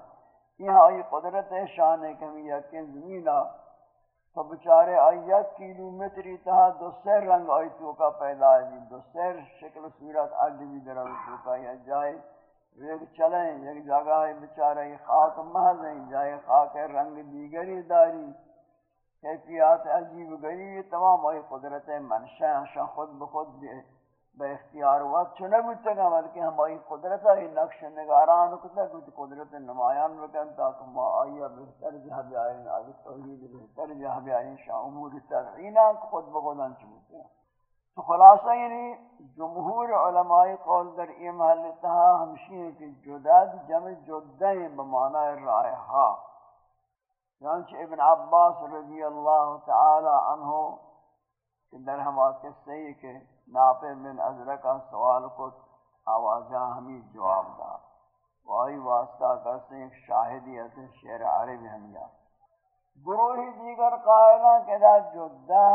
یہاں آئی قدرت شان ہے کہ ہم یقین زمین تو بچارے آئی یک کلومیتری تہا دو سر رنگ آئی توکا پیدا ہے دو سر شکل صورت آج بھی در آئی توکا۔ یا جائے ویگ چلیں، یک جگہ ہے بچارے خاک محض ہیں۔ جائے خاک رنگ دیگری داری۔ کیفیات عجیب غریب، تمام آئی قدرت منشا شاہ خود بخود بے اختیار وقت چنے بودتے گا بلکہ ہماری قدرت ہے نقش نگاران کتا کچھ قدرت نمایان بکن تاکہ ما آئیہ بہتر جہاں بیائیں آگے توحید بہتر جہاں بیائیں شاہ امور ترعینہ خود بخود انچ تو خلاصہ یعنی جمہور علماء قول در یہ محل تہا ہمشی ہے کہ جدد جمع جدیں بمعنی رائحہ چنانچہ یعنی ابن عباس رضی اللہ تعالی عنہ کہ در ہما قصے ہی کہ ناپے من ازرکا سوال کو آوازہ ہمیں جواب دا۔ وائی واسطہ کرتے ایک شاہدی ایسے شعر عرب ہمیں گروہی دیگر قائلہ کہ دا جدہ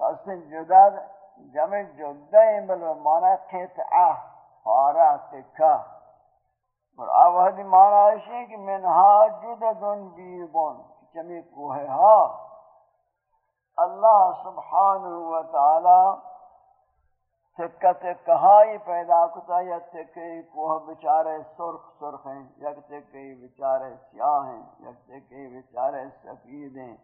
فاسن جدا جمع جدا بل مانا قطعہ فارا تکا اور آوہدی مانا ہے کہ منہا جددن بیبون جمع کوہ ہا اللہ سبحانہ وتعالی تکہ تکہائی پیدا کتا یا تکہی کوہ بچارے سرخ سرخ ہیں، یا تکہی بچارے سیاہ ہیں، یا تکہی بچارے سفید ہیں۔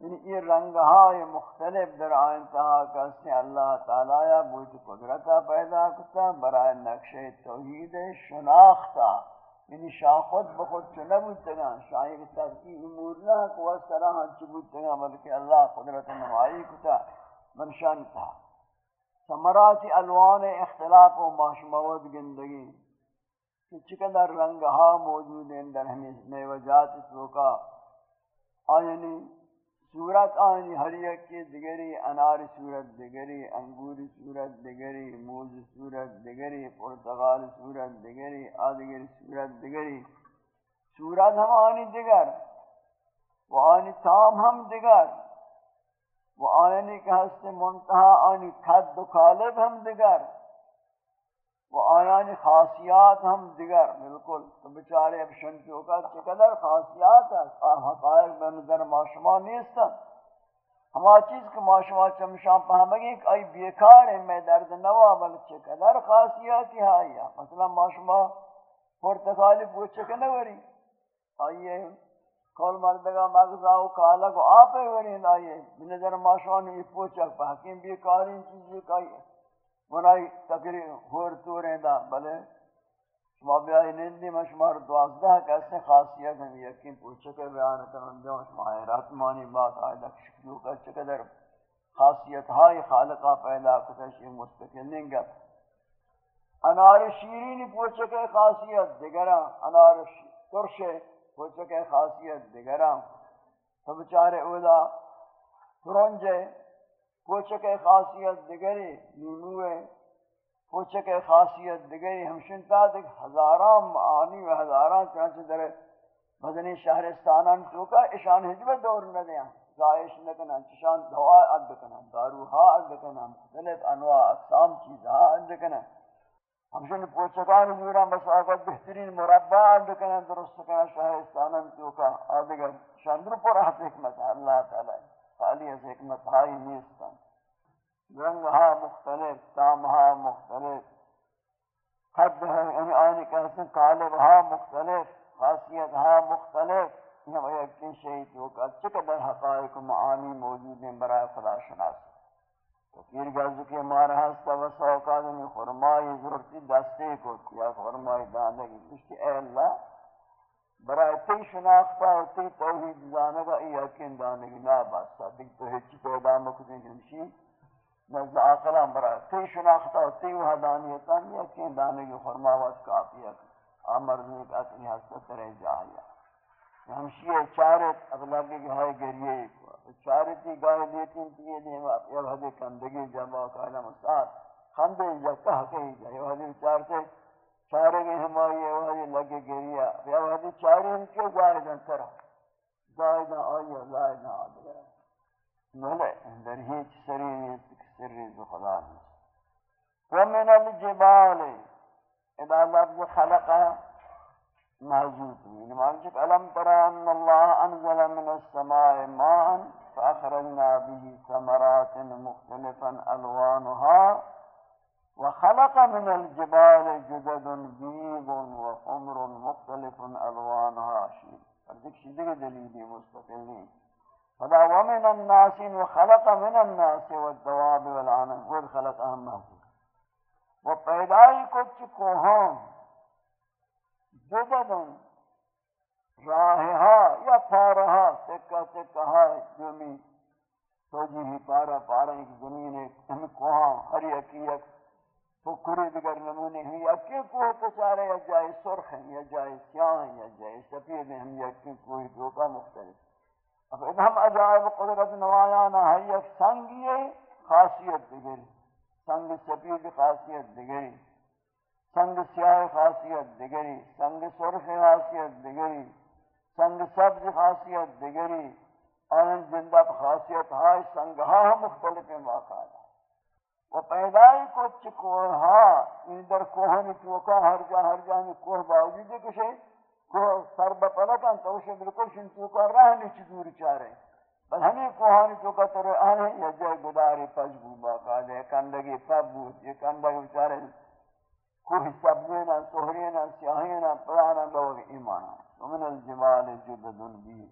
یعنی یہ رنگهای مختلف در آئنتہا کسی اللہ تعالی یا بوجھ قدرتا پیدا کتا برای نقش توحید شناختا یعنی شاہ خود بخود تو نبود تگا شاہی کے ترکی امور نہ کو اس طرح ہنچ بودتگا بلکہ اللہ قدرت نمائی کتا منشان تھا سمرات الوان اختلاف و ماشمود گندگی. کہ چقدر رنگها موجود ہیں در ہمیں نیوجات سوکا. آئینی یعنی صورت آنی ہر یک کی دگری انار صورت دگری انگور صورت دگری، موز صورت دگری، پرتغال صورت دگری، آدگر صورت دگری۔ صورت ہم آنی دگر، و آنی تام ہم دگر۔ و آنی کہ ہست منتہا آنی کد و کالب ہم دگر۔ و آیانی خاصیات ہم دیگر، بالکل، تو بچارے اب شنچو کا چقدر خاصیات ہے حقائق میں نظر معاشمہ نیستا ہما چیز کہ معاشمہ چمشان پہمگی کہ آئی بیکار ہے میں درد نوا بل چقدر خاصیاتی ہے مثلا معاشمہ پرتکالی پوچھے کہ نوری آئیے کول مردگا مغزا و کالا کو آپ ہے ورین آئیے بنظر معاشمہ نے پوچھا حکیم بیکاری چیزی کا منائی تقریر ہور تو رہندا بلے شما بیائی نندی میں شما دوازدہ کیسے خاصیت ہیں یقین پوچھو کے بیان کرن جو شما حیرات مانی بات آئے آئیدہ شکلو کا چقدر خاصیت ہائی خالقہ پیدا کتش مستقل نہیں انار شیرینی پوچھو کے خاصیت دگرہ انار ترشے پوچھو کے خاصیت دگرہ تو بچارے اولا ترنجے پوچھک خاصیت دگری نونوے پوچھک خاصیت دگری ہمشن تا دیکھ ہزاران معانی و ہزاران چنانچہ در مدنی شہرستانان چوکا اشان حجبت دور نہ دیا زائش نکنن چشان دعا عد کنن داروہا عد کنن مختلف انواع، اقسام چیزہا عد کنن ہمشن پوچھکان جورا مساقت بہترین مربع عد کنن درست کنن شہرستانان چوکا آدگر شاندر پر حق حکمت اللہ تعالی، خالی از حکمت ہائی نیستن رنگ ہا مختلف تام ہا مختلف قد ہے یعنی آنی کہتے ہیں قالب ہا مختلف خاصیت ہا مختلف یہ وہ ایک شہید ہو کہ چقدر حقائق و معانی موجود ہیں برای خدا شناس. تفیر گرز کے مارا ہستا و سوکات میں خرمائی ضرورتی دستے کو کیا خرمائی دانے کی اس کے اے اللہ برای تی شناختا و تی توحید زانگا ای یقین دانگی نا باستا دیکھ تو ہیچی پیدا مکتیں جنشی نزد آقلان برای تی شناختا تی وحدانیتا یقین دانگی خرماوات کافی ہے۔ آمر نیک اکنی حسد ترے جاہیا ہمشی چارت اب لگے گی ہائے گریے چارتی گاہ دیتی تیئے دیم یا حدی کندگی، جمع کالا مستاد خندے جا کہا کہی جا یا حدی چارتے چارے گے ہماری وہی لگے گریا یا وہی چارے ان کے زائدن کرا زائدن آیا زائدن آدھگا ملے در ہیچ سری سری خدا ومن الجبال اذا لفظ خلقا محجوب من معنى ألم ترى أن الله أنزل من السماء ماء فأخرجنا به ثمرات مختلفا ألوانها وخلق من الجبال جدد بيض وحمر مختلف الوانها۔ شيء فردك شدق دليل مستقلين فدا ومن الناس وخلق من الناس والدواب والعنم خود خلق اهم محفوظ وپیدائی کچھ کوہاں جدد راہہا یا پارہا تکہ تکہ جمی توجیہی پارا پارا ایک زمین ایک ہم کوہاں ہر یکی یک فکری دیگر نمونے ہیں یا کہ کوہ پچارے یا جائے سرخ ہیں، یا جائے سیاہ ہیں، یا جائے سفید ہیں، ہم یا کہ کوئی دھوکہ مختلف اب ادھم عجائب قدرت نوایانا ہے یک سنگی خاصیت دیگری سنگ سفید خاصیت دیگری سنگ سیاہ خاصیت دیگری سنگ سرخ خاصیت دیگری سنگ سبز خاصیت دیگری آن زندہ خاصیت ہائی سنگہا مختلف واقعات و پیدای کو چکوہ ہاں ان در کوہن چوکا ہر جا ہر جا میں کوہ باوجود ہے کشے کوہ سر بپلکن تو اسے بالکل شن چوکا راہ نیچی دور چارے بل ہمیں کوہانی چوکا ترے آنے یا جائے گداری پجبو باقا دے کندگی پبو یہ کندگی چارے کوہ سبزینا سہرینا سیاہینا پرانا لوگ ایمانا. ومن الجمال جدد بھی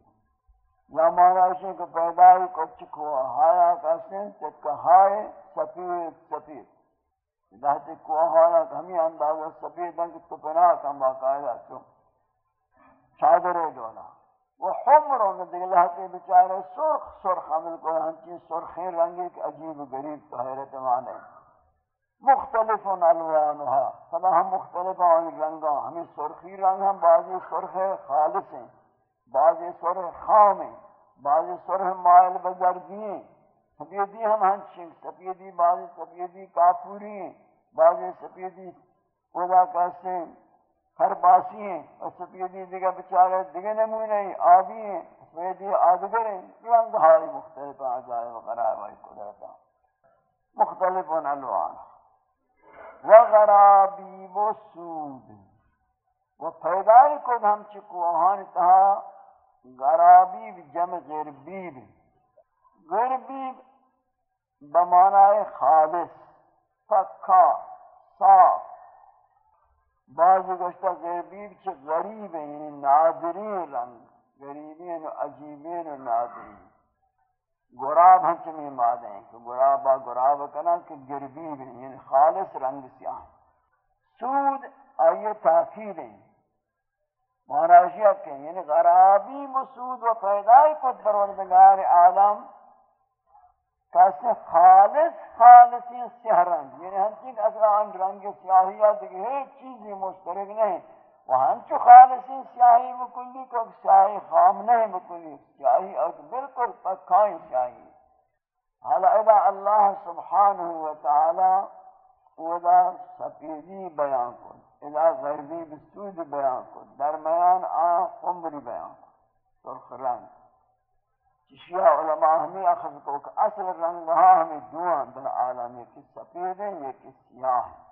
یا مانا ہے کہ پیدائی کو چکو ہایا کسن چکا ہائے سفید سفید. دہتے کو ہایا کہ ہمیں اندازہ سفید، دنگ تو پناہ کم باقاعدہ چون چادرے دولا وہ حمرون دیکھ لہتے بچارے سرخ سرخ عمل کو ہنچی سرخی رنگی کہ عجیب غریب تو حیرت مانے۔ مختلف الوانها فلا ہم مختلف رنگاں۔ ہمیں سرخی رنگ ہم بعضی سرخ خالص ہیں بعض سر خام ہیں بعض سرح مائل بزرگی ہیں۔ سپیدی ہم ہنچیں سپیدی بعض سپیدی کافوری ہیں بعض سپیدی خدا کہتے ہیں۔ ہر باسی ہیں، اور سپیدی دیگا بچارے دیگے نمونے ہیں آبی ہیں سپیدی آدگر ہیں رنگ ہائی مختلف آجائے وغیرہ بائی قدرتا مختلف الوان وغرابی و سود۔ و پیدای کد ہم چکو آہان تہا۔ غرابی جمع غربیب۔ غربیب بمعنی خالص، پکا، صاف۔ بعض گوشتا غربیب چھ غریب یعنی نادرین رنگ غریبین و عجیبین و نادرین. گراب ہم چمی مادے ہیں کہ گرابا گراب کنا کہ غربیب ہیں یعنی خالص رنگ سیاہ سود آئیے تاکید ہیں مہاراشیہ کے یعنی غرابی مسود و پیدای کت پروردگار عالم کیسے خالص خالصی سیاہ یعنی ہم چیز اصلا ان رنگ سیاہیات دیکھے ہیچ چیزی مشترک نہیں۔ وہ ہم چو خالصی سیاہی مکلی کو سیاہی خام نہیں مکلی سیاہی اور بالکل پکھائیں سیاہی۔ حالا اذا اللہ سبحانہ وتعالی ودا سپیدی بیان کن، اذا غربی بسود بیان کن، درمیان آن خمری بیان کن، سرخ رنگ۔ چشیہ علماء ہمیں اخذ کو کہ اصل رنگ ہاں ہمیں دوان در عالم یہ کس سفید ہیں یہ کس سیاہ ہیں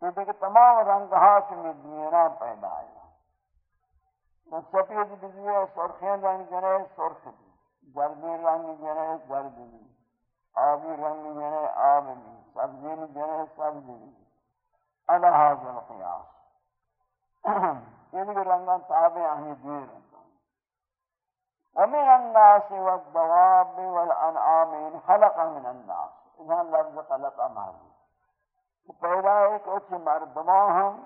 تو دیکھ تمام رنگ ہاں میں دینا پیدا ہے۔ سفید بزوئے سرخین رنگ جنے سرخ بھی۔ زردی رنگ جنے زرد بھی۔ آبی رنگ جنے آب بھی۔ سبزی جنے سبزی بھی۔ الہذ القیاس۔ [CLEARS THROAT] یہ دیکھ رنگان تابع ہمیں دیر ہیں۔ ومن الناس والدواب والانعام ان خلق من الناس. اذا لفظ خلق معنی پیدا ہے کہ اچھے مردمان ہم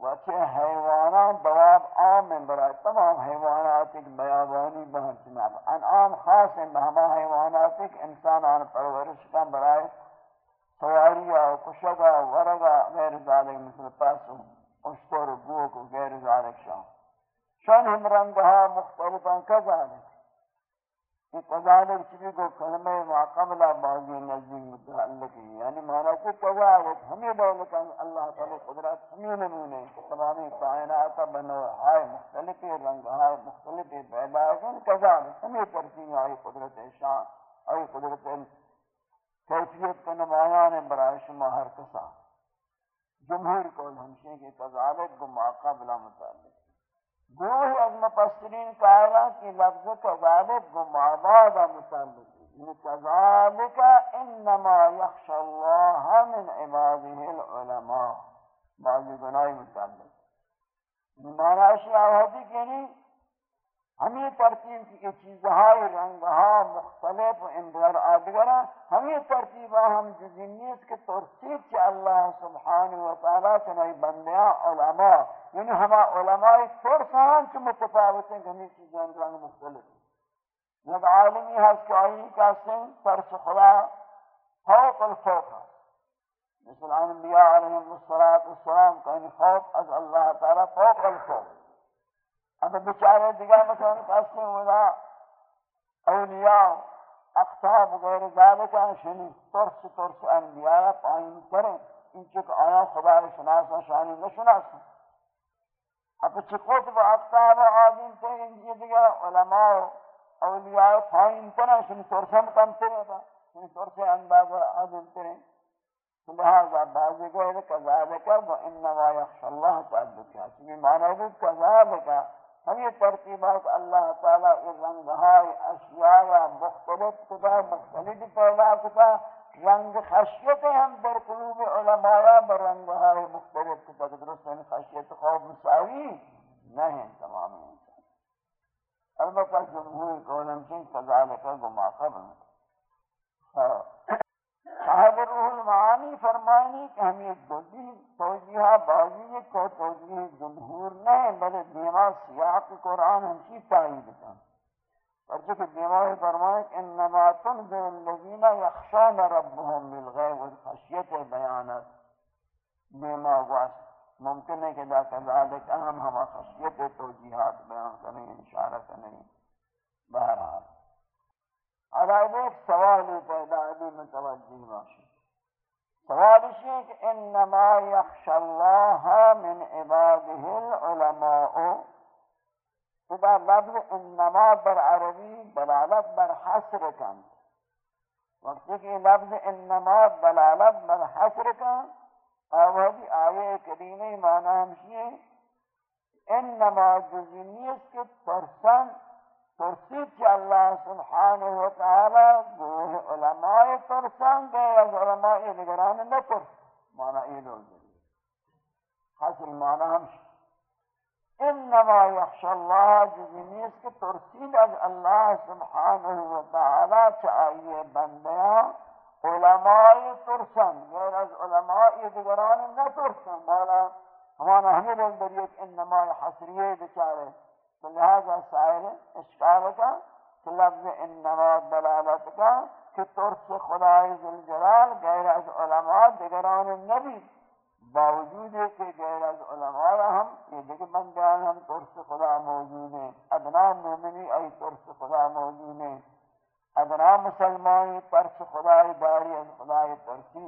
و اچھے حیوانات دواب عام ہیں برای تمام حیوانات ایک بیابانی بہت چناب انعام خاص ہیں بہما حیوانات ایک انسان آن پرورش کا برای سواریا کشگا ورگا غیر ذالک مثل پاسو اشتر گوک غیر ذالک شاہ شان ہم رنگها مختلفا کذالک یہ کذالک چلی کو کلمہ ما قبل بعضی نزدیک متعلق ہے یعنی مانا کہ کذالک ہمیں دولتا اللہ تعالی قدرت ہمیں نمونے تمامی کائنات بنوہائے مختلف رنگهای مختلف بیدائکن کذالک ہمیں ترسیم آئی قدرت شان آئی قدرت کیفیت کا نمایان برای شما ہر کسا جمہور قول ہمشہ کہ کذالک کو ما قبل متعلق. گوہ از مفسرین کہا کہ لفظ کذالک گماباد متعلق یعنی کذالک انما یخش اللہ من عباده العلماء۔ بعضی گناہی متعلق مانا اشیاء ہوتی کہ نہیں ہمیں ترتیب کی یہ چیزہائی رنگہا مختلف اندر آدگرہ ہمیں ترتیبہ ہم جزینیت کے ترتیب سے اللہ سبحانہ وتعالی چنائی بندیاں علماء یعنی ہما علماء فرسان چو متفاوت ہیں کہ ہمیں چیزیں رنگ مختلف ہیں۔ جب عالمی ہے اس کے آئینی کا سن ترس خدا فوق الفوق مثل انبیاء علیہ السلام کا یعنی خوف از اللہ تعالی فوق الفوق۔ اب بیچارے دیگر مثلا قسم ولا اولیاء، اقتاب غیر ذالک شنی ترس ترس انبیاء پائن کریں، ان چک آیا خدا شناسا شانی نشناسا اب چکوت با اقتاب آدم تے ان یہ دیگر علماء اولیاء پائن کریں، شنی ترسم کم ترے با شنی ترس انبیاء آدم ترے لہذا بعضی غیر کذالک و انما یخش اللہ تعالی کیا معنی ہے کذالک ہم یہ ترتیبات اللہ تعالیٰ کے رنگہائی اشیاء مختلف کتا، مختلف پیدا کتا، رنگ خشیتیں ہم در قلوب علماء برنگہائی مختلف کتا درست ہیں، خشیت خوف مساوی نہیں تمام انسان البتہ جمہور قولم چین فضالکہ گما قبل صاحب روح المعانی فرمائنی کہ ہم یہ دوزی توجیہ بازی کو توجیہ سیاق قرآن ہم کی تائید کا اور جو کہ دیما فرمائے کہ انما تنظر الذین یخشان ربهم بالغیب والخشیت بیانت دیما واسط ممکن ہے کہ ذا کذالک اہم ہم خشیت توجیحات بیان کریں، اشارہ کریں۔ بہرحال۔ اب ایک سوال پیدا ابھی متوجہ باشی سوال اس ہے کہ انما یخش اللہ من عباده العلماء۔ اذا لفظ انما بر عربی بلالت بر حسر کن. وقتی کہ لفظ انما بلالت بر حسر کن آوہدی آیے کریمی معنی ہمشی ہے انما جزنیس کے پرسن پرسید کہ اللہ سبحانہ وتعالی گوہ علماء پرسان گئے از علماء نگران نہ پرس مانا یہ لوگ دلیل حاصل مانا ہمشہ انما یخش اللہ جزنیس کے پرسید از اللہ سبحانہ وتعالی چاہیے بندیاں علماء پرسان غیر از علماء نگران نہ پرسان مانا ہمانا ہمیں لوگ دلیل انما حسریے بچارے تو لہذا سائر اشکال کا کہ لفظ انما دلالت کا کہ ترس خدای ذوالجلال غیر از علماء دیگران نبی. باوجود ہے کہ غیر از علماء ہم، یہ دیکھ بندیان ہم ترس خدا موجود ہیں، ادنا مومنی ای ترس خدا موجود ہیں، ادنا مسلمانی ترس خدای داری از خدای ترسی.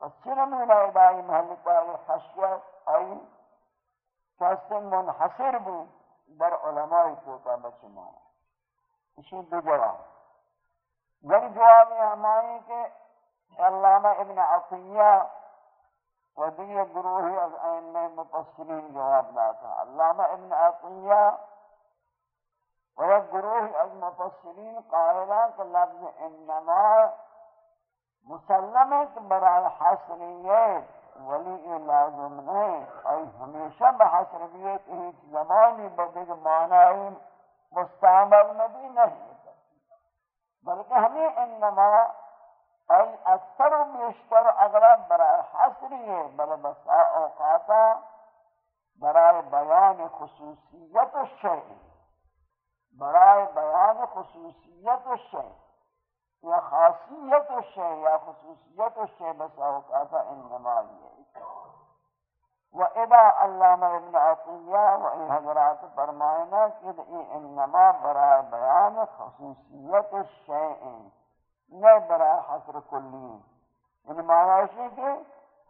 پس چنمی لائدائی محلتا خشیت ای کسی منحصر بود در علماء کوتا بچنا اسی دو جواب. یعنی جواب ہماری کہ علامہ ابن عطیہ و دیئے گروہی از ائمہ مفسرین جواب داتا۔ علامہ ابن عطیہ و یک گروہی از مفسرین قائلہ کہ لفظ انما مسلمت برای حسنیت ولی لازم نہیں، اور ہمیشہ بحثر بیئے کہ ہیچ زمانی بدگ معنی مستعمل نبی نہیں۔ بلکہ ہمیں انما و بیشتر اغلب برای حسری ہے، بل بسا اوقاتا برای بیان خصوصیت الشیء برای بیان خصوصیت الشیء یا خاصیت الشیء یا خصوصیت الشیء بس اوقاتا انما یہ۔ و اذا علامہ ابن عطیہ و ای حضرات فرمائنا کہ انما برای بیان خصوصیت الشیء نہ برای حصر کلی۔ یعنی معنی ہے کہ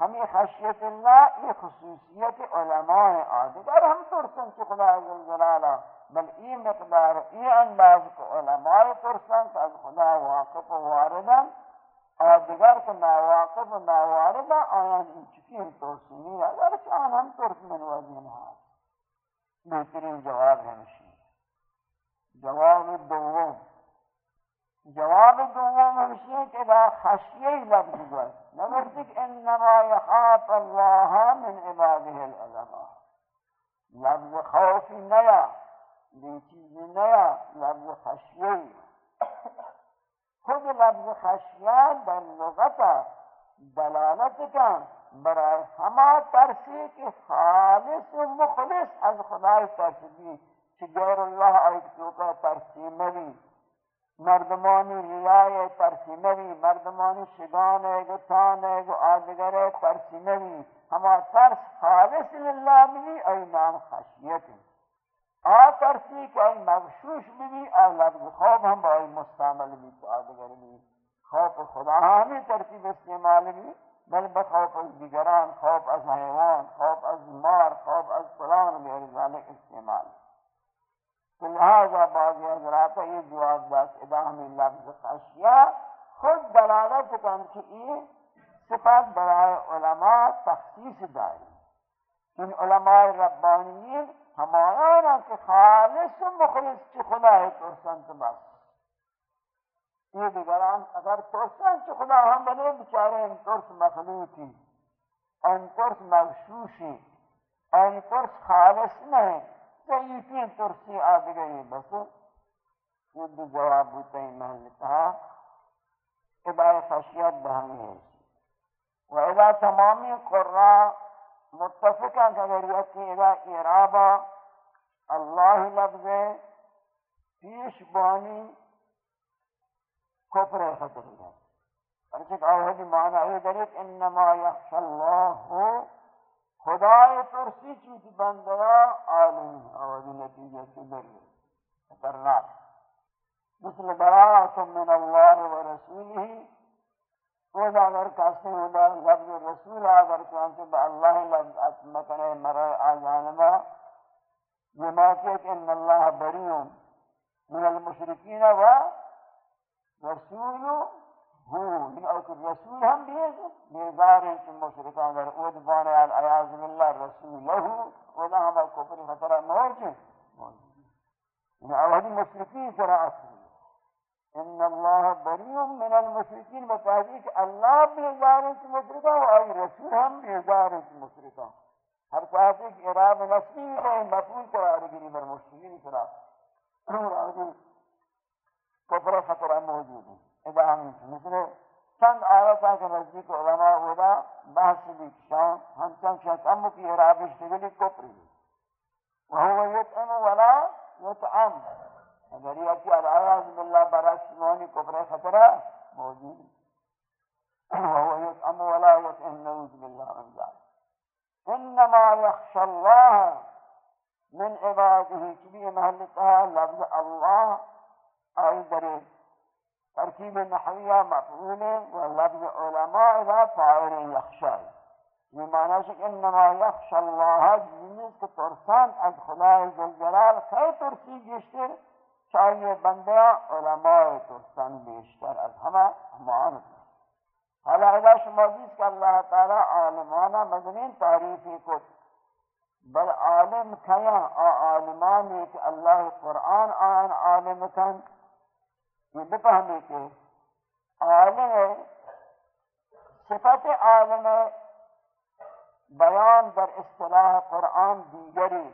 ہمیں خشیت اللہ، یہ خصوصیت علماء آدھگر ہم ترسن کہ خدا عزیزاللہ بل ای مقدار، ای انداز کو علماء ترسن کہ از خدا واقف و واردن آدھگر کو ناواقف و ناواردن آیان ان چکی ہم ترسنی اگر چاہن ہم ترس من وزین ہاتھ بہترین جواب ہمشی جواب دوم۔ جواب دوم ہمشی کہ دا خشیئی لفظ گوشت نمرتك انما يخاف الله من عباده العلماء لفظ خوف نیا یہ چیز نیا، لفظ خشیه خود لفظ خشیه در لغت دلالت کن، برای ہما ترسی کہ خالص و مخلص از خدای ترسی، چی غیر اللہ آئیت کا ترسی ملی مردمانی ریای ترسیموی مردمانی شگان گو تان گو آدگر ترسیموی. ہما ترس خالص للہ بھی ای نام خشیت. آ ترسی کہ ای مغشوش بھی آ لفظ خوف ہم بائی مستعمل بھی تو آدگر بھی خوف خدا ہمیں ترتیب استعمال بھی بل بخوف از دیگران خوف از حیوان خوف از مار خوف از فلان غیر ذالک استعمال. تو لہذا بعضی حضرات یہ جواب دا کہ ادا ہمیں لفظ خشیہ خود دلالت کن کہ یہ صفات برای علماء تخصیص داری ان علماء ربانیین ہمانا کہ خالص و مخلص کی خدا ہے ترسنت بس. یہ دیگران اگر ترسنت خدا ہم بنے بچارے ان ترس مخلوقی ان ترس مغشوشی ان ترس خالص نہیں ضعیفین ترسی آدگری بس، یہ جواب ہوتا ہے محل کہا ادائی خشیت بہنی ہے و ادا تمامی قرآ متفقہ اگر یکی ادا ارابہ اللہ لفظ پیش بانی کفر خطر ہے۔ اور ارچک آوہدی معنی ہے دریت انما یخش اللہ خدای ترسی چیز بندیا عالم اور نتیجہ سے دری خطرناک مثل براعت من اللہ و رسولہ خود اگر کسی ہوتا لفظ رسول اگر چانچہ با اللہ لفظ اتمکنے مرے آجانبا بما کہ ان اللہ بریون من المشرکین و رسول ہاں، ہو یعنی رسول ہم بھی بیزار ہیں کہ مشرکان در اود بانے العیاض باللہ رسول لہو ودا ہم کفر خطرہ موجود یعنی اوہدی مشرکین سرا اصل ان اللہ بریء من المشرکین بتاجی کہ اللہ بیزار ہیں کہ مشرکان و ای رسول ہم بیزار ہیں کہ مشرکان۔ ہر صاحب ایک اراب نسلی میں مفعول قرار گیری بر مشرکین سرا اور آگے کفر خطرہ موجود ہے اذا مثل چند آیتا کے نزدیک علماء ہودا بحث بھی شان ہم چند شکم کی ارابش تگلی کفری وہو یتعم ولا یتعم اگر یہ کہ العیاض باللہ برعکس معنی کفر خطرہ موجود وهو يطعم ولا يطعم نعوذ بالله من ذلك انما يخشى الله من عباده كبير محلتها، لفظ الله اي دري ترکیب نحویہ مفعول و لفظ علماء اذا فاعل یخشا یہ معنی ہے کہ انما یخشى اللہ جنس کے ترسان از خدا جلال کئی ترسی گشتر چاہیے بندہ علماء ترسان بیشتر از ہما ہمان حالا اذا شما دیس کہ اللہ تعالی عالمانا مدنین تعریفی کو بل عالم کیا؟ عالمان کہ اللہ قرآن آن عالم کن. یہ بفہمے کہ عالم صفت عالم بیان در اصطلاح قرآن دیگری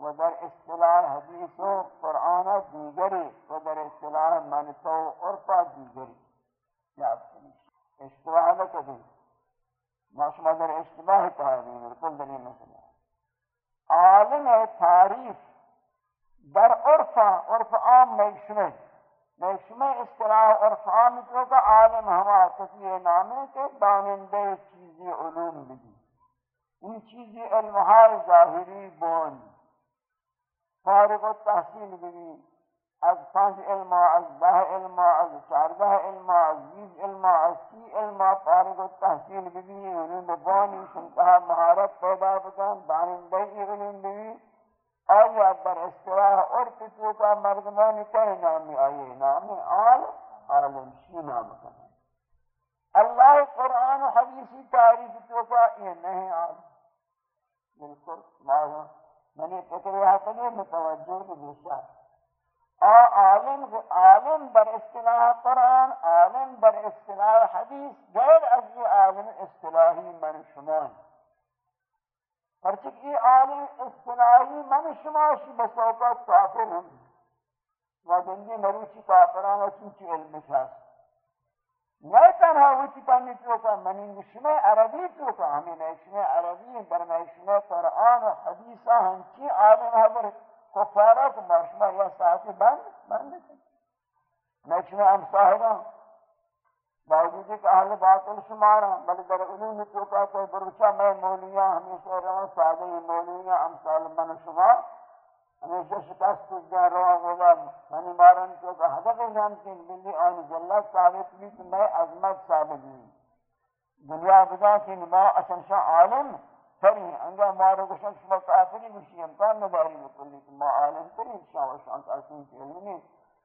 و در اصطلاح حدیث و قرآن دیگری و در اصطلاح منطو عرفا دیگری یاد کنیش اشتباہ نہ کبھی ما شما در اشتباہ تعریف بالکل در یہ مسئلہ عالم تعریف در عرفا عرف عام میں میں اصطلاح اور فامتوں کا عالم ہما کسی نامے کے دانندے چیزی علوم بھی ان چیزی علمہائی ظاہری بون فارغ و تحصیل بھی از پانچ علم، از دہ علم، از چاردہ علم، از بیس علم، از سی علم، فارغ و تحصیل بھی علوم بانی شنکہ مہارت پیدا بکن دانندے علوم بھی بر اصطلاح اور کتو کا مردمانی کئی نامی آئیے نامی آل عالم شی نام کنا اللہ قرآن و حدیثی تعریف کا یہ نہیں آل. بالکل معلوم میں نے فکر یہاں کنی متوجہ بشا آ عالم عالم بر اصطلاح قرآن عالم بر اصطلاح حدیث غیر از عالم اصطلاحی من شمان پرچک یہ عالم اصطلاحی من شماشی بسوقات کافر ہم و دنگی مروچی کافرانا چونچی علم شاست۔ نہیں تنہا وچی پانی چوکا، منی شما عربی چوکا، ہمیں نیشما عربی در نیشما قرآن و حدیثہ، ہنچی عالم حضر کفارہ کو مرشما یا ساعتی بند بند نیشما ہم صاحبہ باوجود کہ اہل باطل شمار ہیں بل در علوم تو کا کوئی بروچا میں مولیاں ہمیشہ رہا، سادہ مولیاں امثال من شما، ہمیشہ شکست جا رہا ہوگا۔ منی مارن تو کا حدق جانتیں بلی آن جلت ثابت بھی کہ میں عظمت ثابت بھی دنیا بدا کی نما اصلا شاہ عالم سری انگا مارو گشن شما کافری بشی امکان نداری مکلی کہ ما عالم تری شاہ و شان کاسین کی علمی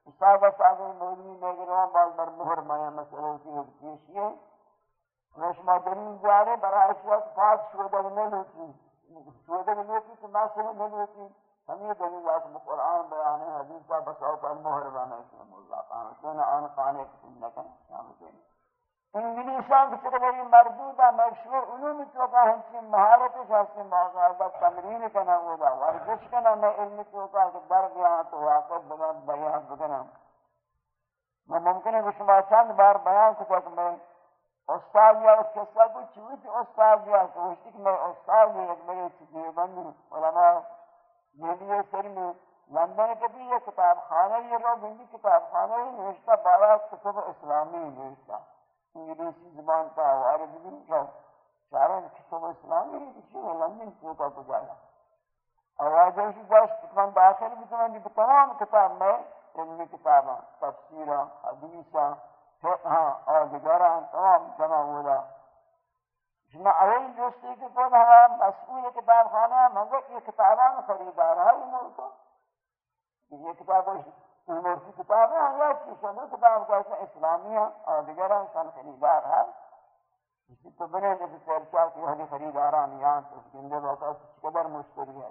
صاحب صاحب مولوی نگران باز بر مهر مایا مسئلہ کی پیشی ہے رشما دلیل جاره برای اشیاء پاس شودہ نہیں ہوتی۔ شودہ نہیں ہوتی تو مسئلہ نلوکی ہوتی۔ ہمیں دلیلات میں قرآن بیان ہے، حدیث کا بس اوپر مہر بانا اسلام اللہ قانا کیوں آن قانے کسی نکن شامل انگلیشان دینی انگلیسان کی طرح مردودہ مشہور علوم چوکا ہنچی مہارت شاستے باقاعدہ تمرین کنا ہوگا ورزش کنا میں علم چوکا کہ در گیا تو واقع بنا بیان بکنا میں ممکن ہے کہ شما چند بار بیان کو کہ میں استاد یا اس قصہ کو چوتی استاد یا کوشتی کہ میں استاد یا ایک میرے چیزیں بندی علماء میلیے سر میں لندن کے بھی یہ کتاب خانہ یہ لوگ ہندی کتاب خانہ ہی نوشتہ بارہ کتب اسلامی نوشتہ انگلیسی زبان کا عربی بھی کا سارا کتاب اسلامی ہے کسی میں لندن کیوں کا جایا آوازوں سے جاش کتاب داخل بھی تمہیں بھی تمام کتاب میں علمی کتاباں تفسیرہ حدیثہ فقہاں اور تمام جمع ہوگا جنا اول جوستی کی خود ہم مسئول کتاب خانہ مگر یہ کتابان خریدار ہے یہ ملکہ یہ کتاب امور کتاب ہے یا چیزیں کتاب کا اسلامیہ اور دیگران کن خریدار ہے اسی تو بنے جب چرچا کی حلی خریداران یہاں تو اس گندے وقت قدر مشکلی ہے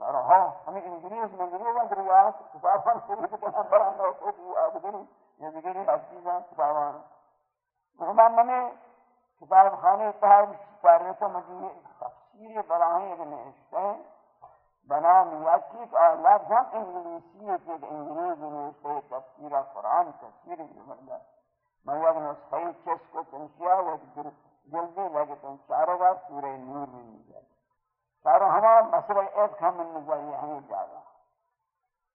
سارا ہاں ہمیں انگریز میں انگریز اندر میں دریات کتابان خرید کے ہم بران ہوتے کی آدگری یہ دیگری عزیزان کتابان محمد میں کتاب خانے اتحاد پارنے کو مجھے تفسیر براہیں ایک نشتے ہیں بنام یکی کا لفظ ہم انگلیسی ہے کہ انگریز نشتے تفسیر قرآن تفسیر جمعہ میں یک نسخی چس کو تنشیا و جلدی لگتا چاروں بار سورہ نور میں مل جائے چاروں ہمارا مسئلہ ایک ہم نظریہ ہمیں جاگا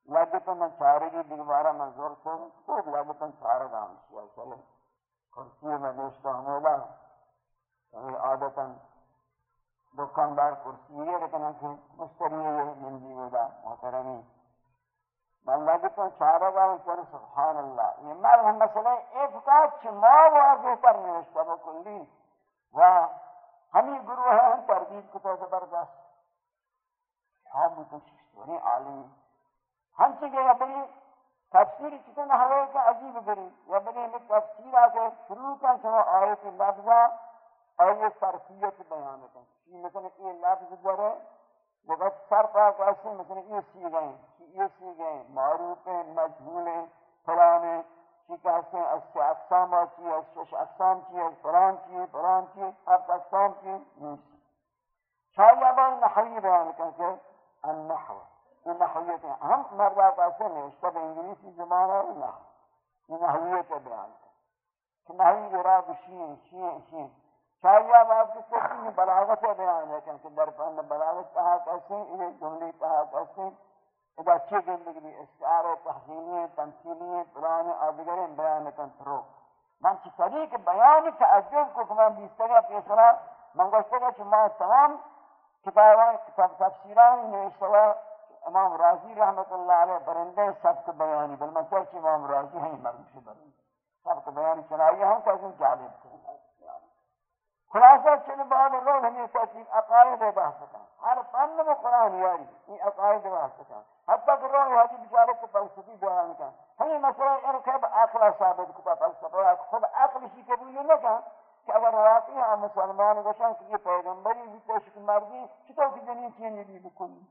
لگتا میں چارے کی دوبارہ میں زور کو خوب لگتا چارہ گام کیا چلے کرسی میں نوشتا ہمولا ہمیں یعنی عادتا دکاندار کرسی یہ رکھنا کہ مشتری یہ مندی ہوگا محترمی میں لگتا چارہ گام چلے سبحان اللہ۔ یہ مرد مسئلہ ایک کا چما واضح پر نوشتا بکلی و ہمیں گروہ ہیں تردید کو تو زبردست۔ ہم تو ششتوری عالمی ہم چکے اپنی تفسیر چکن ہوئے کا عجیب بری یا بنی میں تفسیر آگے شروع کا سوا آیت لفظہ أو صرفية بیان في مثلا إيه لفظ داره وقت صرف آقا مثلا این سیغه ہیں یہ سیغه ہیں معروف ہیں مجهول ہیں فلان ہیں چی کہتے ہیں از چه اقسام آتی ہے از شش اقسام کی ہے فلان کی ہے فلان کی ہے هفت اقسام کی نیست. شاید آبان نحوی بیان کن که النحو این نحویت ہیں ہم مرد آقا سے نوشته به انگلیسی زبان ہے نحو. این نحویت بیان کن که نحوی برا بشین شین شین شاید بات کی کسی بلاغت بیان ہے کہ در پہن بلاغت کہا کیسے یہ جملی کہا کیسے اذا اچھی زندگی بھی اشعار تحسینی تمثیلی پرانے آدگریں بیان کن کنترو من چی طریق بیان کا عجب کو کمان بیستگا پیسرا من گوشتگا چی ما تمام کتابان، کتاب تفسیران نوشتگا امام راضی رحمت اللہ علیہ برندے سبت بیانی بل میں چرچ امام راضی ہیں مرمش برندے سبت بیانی چنائی ہوں کہ جالب تھے خلاصه چنین بعد روز همیشه این عقاید بحث کن هر فن و قرآن یاری. این عقاید بحث کن حتی که روح حاجی بجاره که فلسفی بیان کن همین مسئله این که به اقل ثابت خب که فلسفه خود عقلشی قبول نکن که اگر راقی هم مسلمان باشن که یه پیغمبری بیتش که مردی چطور که دنیا چینی بکنی؟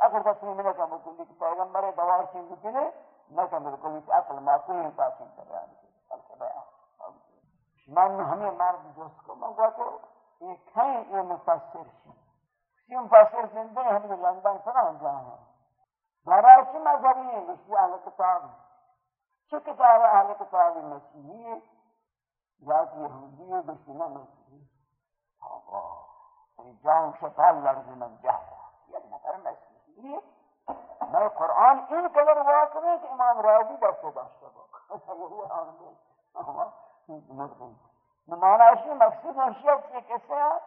عقل تصمیم نکن بکنی که پیغمبر دوار چین بکنه نکن بکنی که اقل عقل معقول پاسین تبیان که من ہمیں مرد دوست کو مگا تو یہ کہیں یہ مفسر شی سی مفسر زندہ ہم نے لندن فران جانا ہے۔ برای چی مذہبی ہے اسی اہل کتاب چی کتاب اہل کتاب مسیحی ہے یا کہ یہودی ہے مسیحی اللہ جان شفال لرز من جہرہ یک نفر مسیحی میں قرآن این قدر واقع ہے کہ امام راضی دست داشتا با نمانا اسی مقصود ہمشیت یہ کسے ہیں؟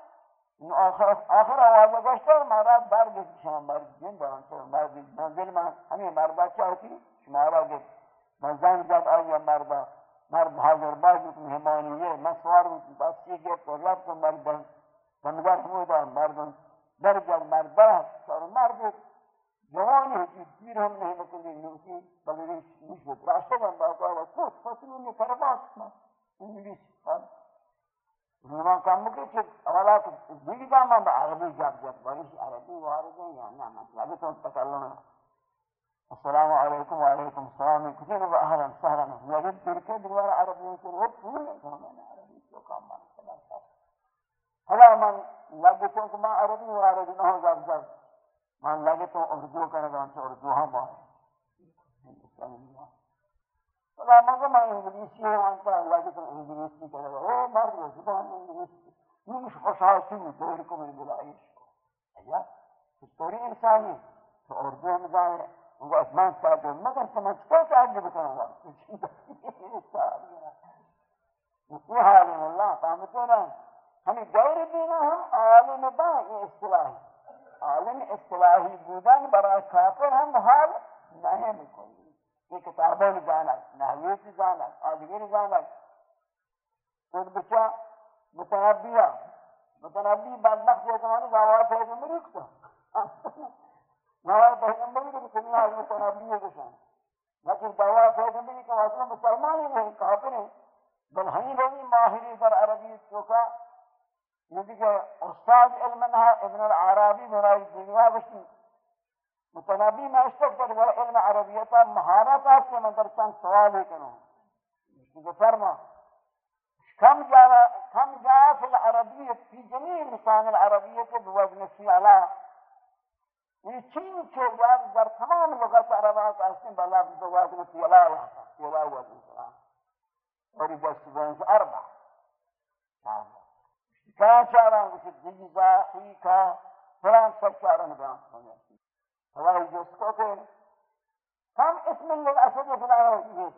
آخر آواز گشتا ہے مارا برگ شام برگ جن دانتا مرد منزل میں ہمیں مردہ اچھا چاہتی شمارا گفت من زن جب آیا مردہ مرد حاضر باز مہمانی ہے۔ میں سوار ہوں، بس یہ گفت اور رب کو مردہ بندر ہمودا مردن درجہ مردہ سر مرد جوان ہے کہ پیر ہم نہیں مکلی نوکی بلدی نشبت راشتہ من باقا و کچھ فصلوں نے فرمات ما انگلیس خان رومان کام مکے کہ اولا دیگی با من عربی جاب جاب بارش عربی وارد ہے یا نا مطلب تو تکلنا السلام علیکم و السلام کتیر و اہلا سہلا یجب ترکے دوار عربی کو وہ پھول ہے کہ ہمیں عربی تو کام من حالا من لگتوں کہ میں عربی وارد نہ ہو جاب جاب من لگے تو اردو کرنے گا تو اردو ہم آئے میں انگلیسی ہوں انگلیسی گا او مرد زبان انگلیسی. خوشحاسی میں دور کو میں بلائیش انسانی تو اردو ہم ظاہر اسمان صاحب مگر یہ حال اللہ نا ہمیں غیر دینا ہم عالم با یہ اصطلاح عالم اصطلاحی بودن برای کافر هم حال نہیں بکلی یہ کتابیں جانا نحویت جانا آدگر جانا خود بچا متنبیہ متنبی بدبخت یہ زمانے دعوات ہے کہ ملک تو نوائے پیغمبری کے سنی آج متنبی ہے لیکن دعوات ہے کہ ملک اصلا مسلمان ہی نہیں کافر ہیں بل ہمیں بنی ماہری در عربی چوکا یہ کہ استاد علمنا ابن العرابی برائی دنیا بشی متنبی اس وقت بڑا علم عربیتا مهارت است که من در چند سوالی کنم بفرما كم جاء كم جاء في العربية في جميع لسان العربية بوزن السيالة ويشين كواب در تمام لغت عربات أسن بلا بوزن السيالة وحفا سيالة وزن السيالة ورجع سبعين أربع كان شعران وشد جيزا حيكا فلان سب شعران بلان فلا يجسكو كم اسم للأسد في العربية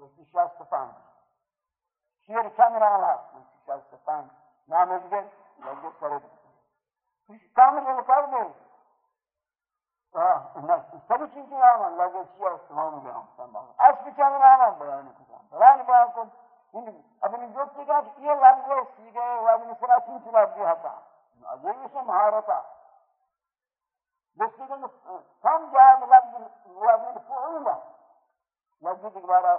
بس شاستفان شیر چند رانا شستان نام دیگر لگے کرے کام یہ کر دے ہاں سب چیز رانا لگے شیر تمام گیا اس چند رانا بیان کیا بیان بیان کو اپنی دوستی کا یہ لفظ ہے سیگے واجن سرا چیز چلا دیا تھا یہ سے مہارتا دوستی کا کم جائے لفظ واجن فعولا لفظ دوبارہ